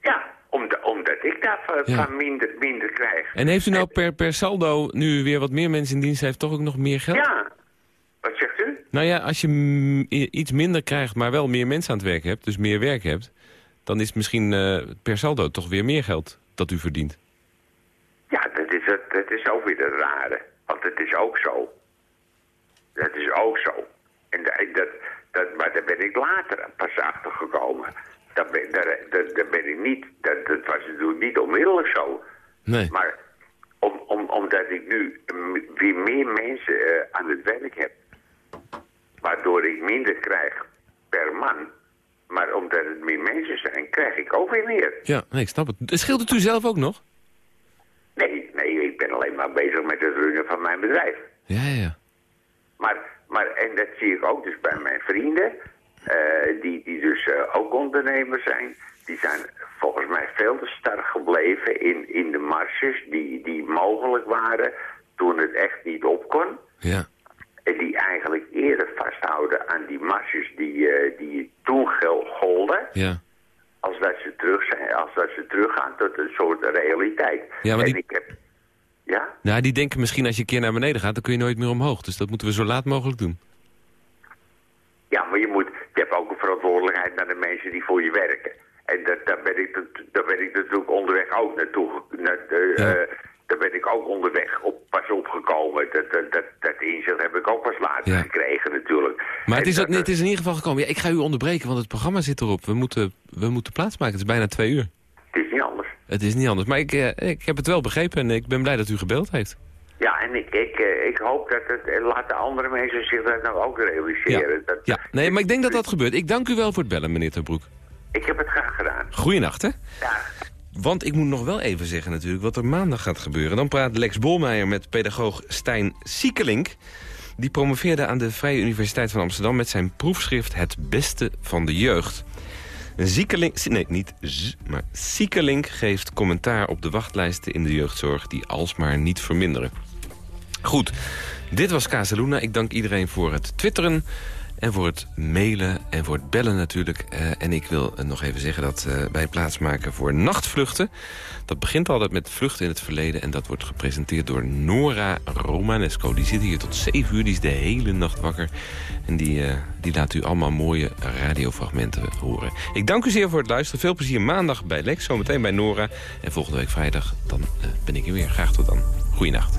Ja, omdat, omdat ik daarvan Ja. van minder, minder krijg. En heeft u nou per, per saldo, nu weer wat meer mensen in dienst heeft... toch ook nog meer geld? Ja, wat zegt u? Nou ja, als je iets minder krijgt, maar wel meer mensen aan het werk hebt... dus meer werk hebt... dan is misschien eh, per saldo toch weer meer geld dat u verdient. Ja, dat is, het, dat is ook weer het rare. Want het is ook zo. Dat is ook zo. En da- dat, dat, maar daar ben ik later pas achter gekomen. Dat ben, daar, dat, daar ben ik niet, dat, dat was natuurlijk niet onmiddellijk zo. Nee. Maar om, om, omdat ik nu weer meer mensen eh, aan het werk heb, waardoor ik minder krijg per man, maar omdat het meer mensen zijn, krijg ik ook weer meer. Ja, nee, ik snap het. Schildert u zelf ook nog? Nee, nee, ik ben alleen maar bezig met het runnen van mijn bedrijf. Ja, ja, ja. Maar, maar, en dat zie ik ook dus bij mijn vrienden, eh, die, die dus eh, ook ondernemers zijn. Die zijn volgens mij veel te sterk gebleven in, in de marges die, die mogelijk waren toen het echt niet op kon. Ja. Die eigenlijk eerder vasthouden aan die marges die, eh, die toen golden. Ja. Als dat ze terug zijn, als dat ze teruggaan tot een soort realiteit. Ja, maar en die- ik heb, ja? Nou, die denken misschien als je een keer naar beneden gaat... dan kun je nooit meer omhoog. Dus dat moeten we zo laat mogelijk doen. Ja, maar je, moet, je hebt ook een verantwoordelijkheid naar de mensen die voor je werken. En dat, daar, ben ik, daar ben ik natuurlijk onderweg ook naartoe. Naar de, Ja. eh, daar ben ik ook onderweg op, pas opgekomen. Dat, dat, dat, dat inzicht heb ik ook pas later Ja. gekregen natuurlijk. Maar het is, dat- het is in ieder geval gekomen. Ja, ik ga u onderbreken, want het programma zit erop. We moeten, we moeten plaatsmaken. Het is bijna twee uur. Het is niet anders. Het is niet anders. Maar ik, eh, ik heb het wel begrepen en ik ben blij dat u gebeld heeft. Ja, en ik, ik, eh, ik hoop dat het... eh, Laten andere mensen zich dat nou ook realiseren. Dat, Ja, nee, maar ik denk dat dat gebeurt. Ik dank u wel voor het bellen, meneer Terbroek. Ik heb het graag gedaan. Goeienacht, hè? Ja. Want ik moet nog wel even zeggen natuurlijk wat er maandag gaat gebeuren. Dan praat Lex Bolmeijer met pedagoog Stijn Siekelink. Die promoveerde aan de Vrije Universiteit van Amsterdam... met zijn proefschrift Het Beste van de Jeugd. Siekelink, nee, niet z, maar Siekelink geeft commentaar op de wachtlijsten in de jeugdzorg... die alsmaar niet verminderen. Goed, Dit was Casaluna. Ik dank iedereen voor het twitteren. En voor het mailen en voor het bellen natuurlijk. Uh, en ik wil nog even zeggen dat uh, wij plaatsmaken voor nachtvluchten. Dat begint altijd met vluchten in het verleden. En dat wordt gepresenteerd door Nora Romanesco. Die zit hier tot 7 uur. Die is de hele nacht wakker. En die, die laat u allemaal mooie radiofragmenten horen. Ik dank u zeer voor het luisteren. Veel plezier maandag bij Lex. Zometeen bij Nora. En volgende week vrijdag dan ben ik hier weer. Graag tot dan. Goeienacht.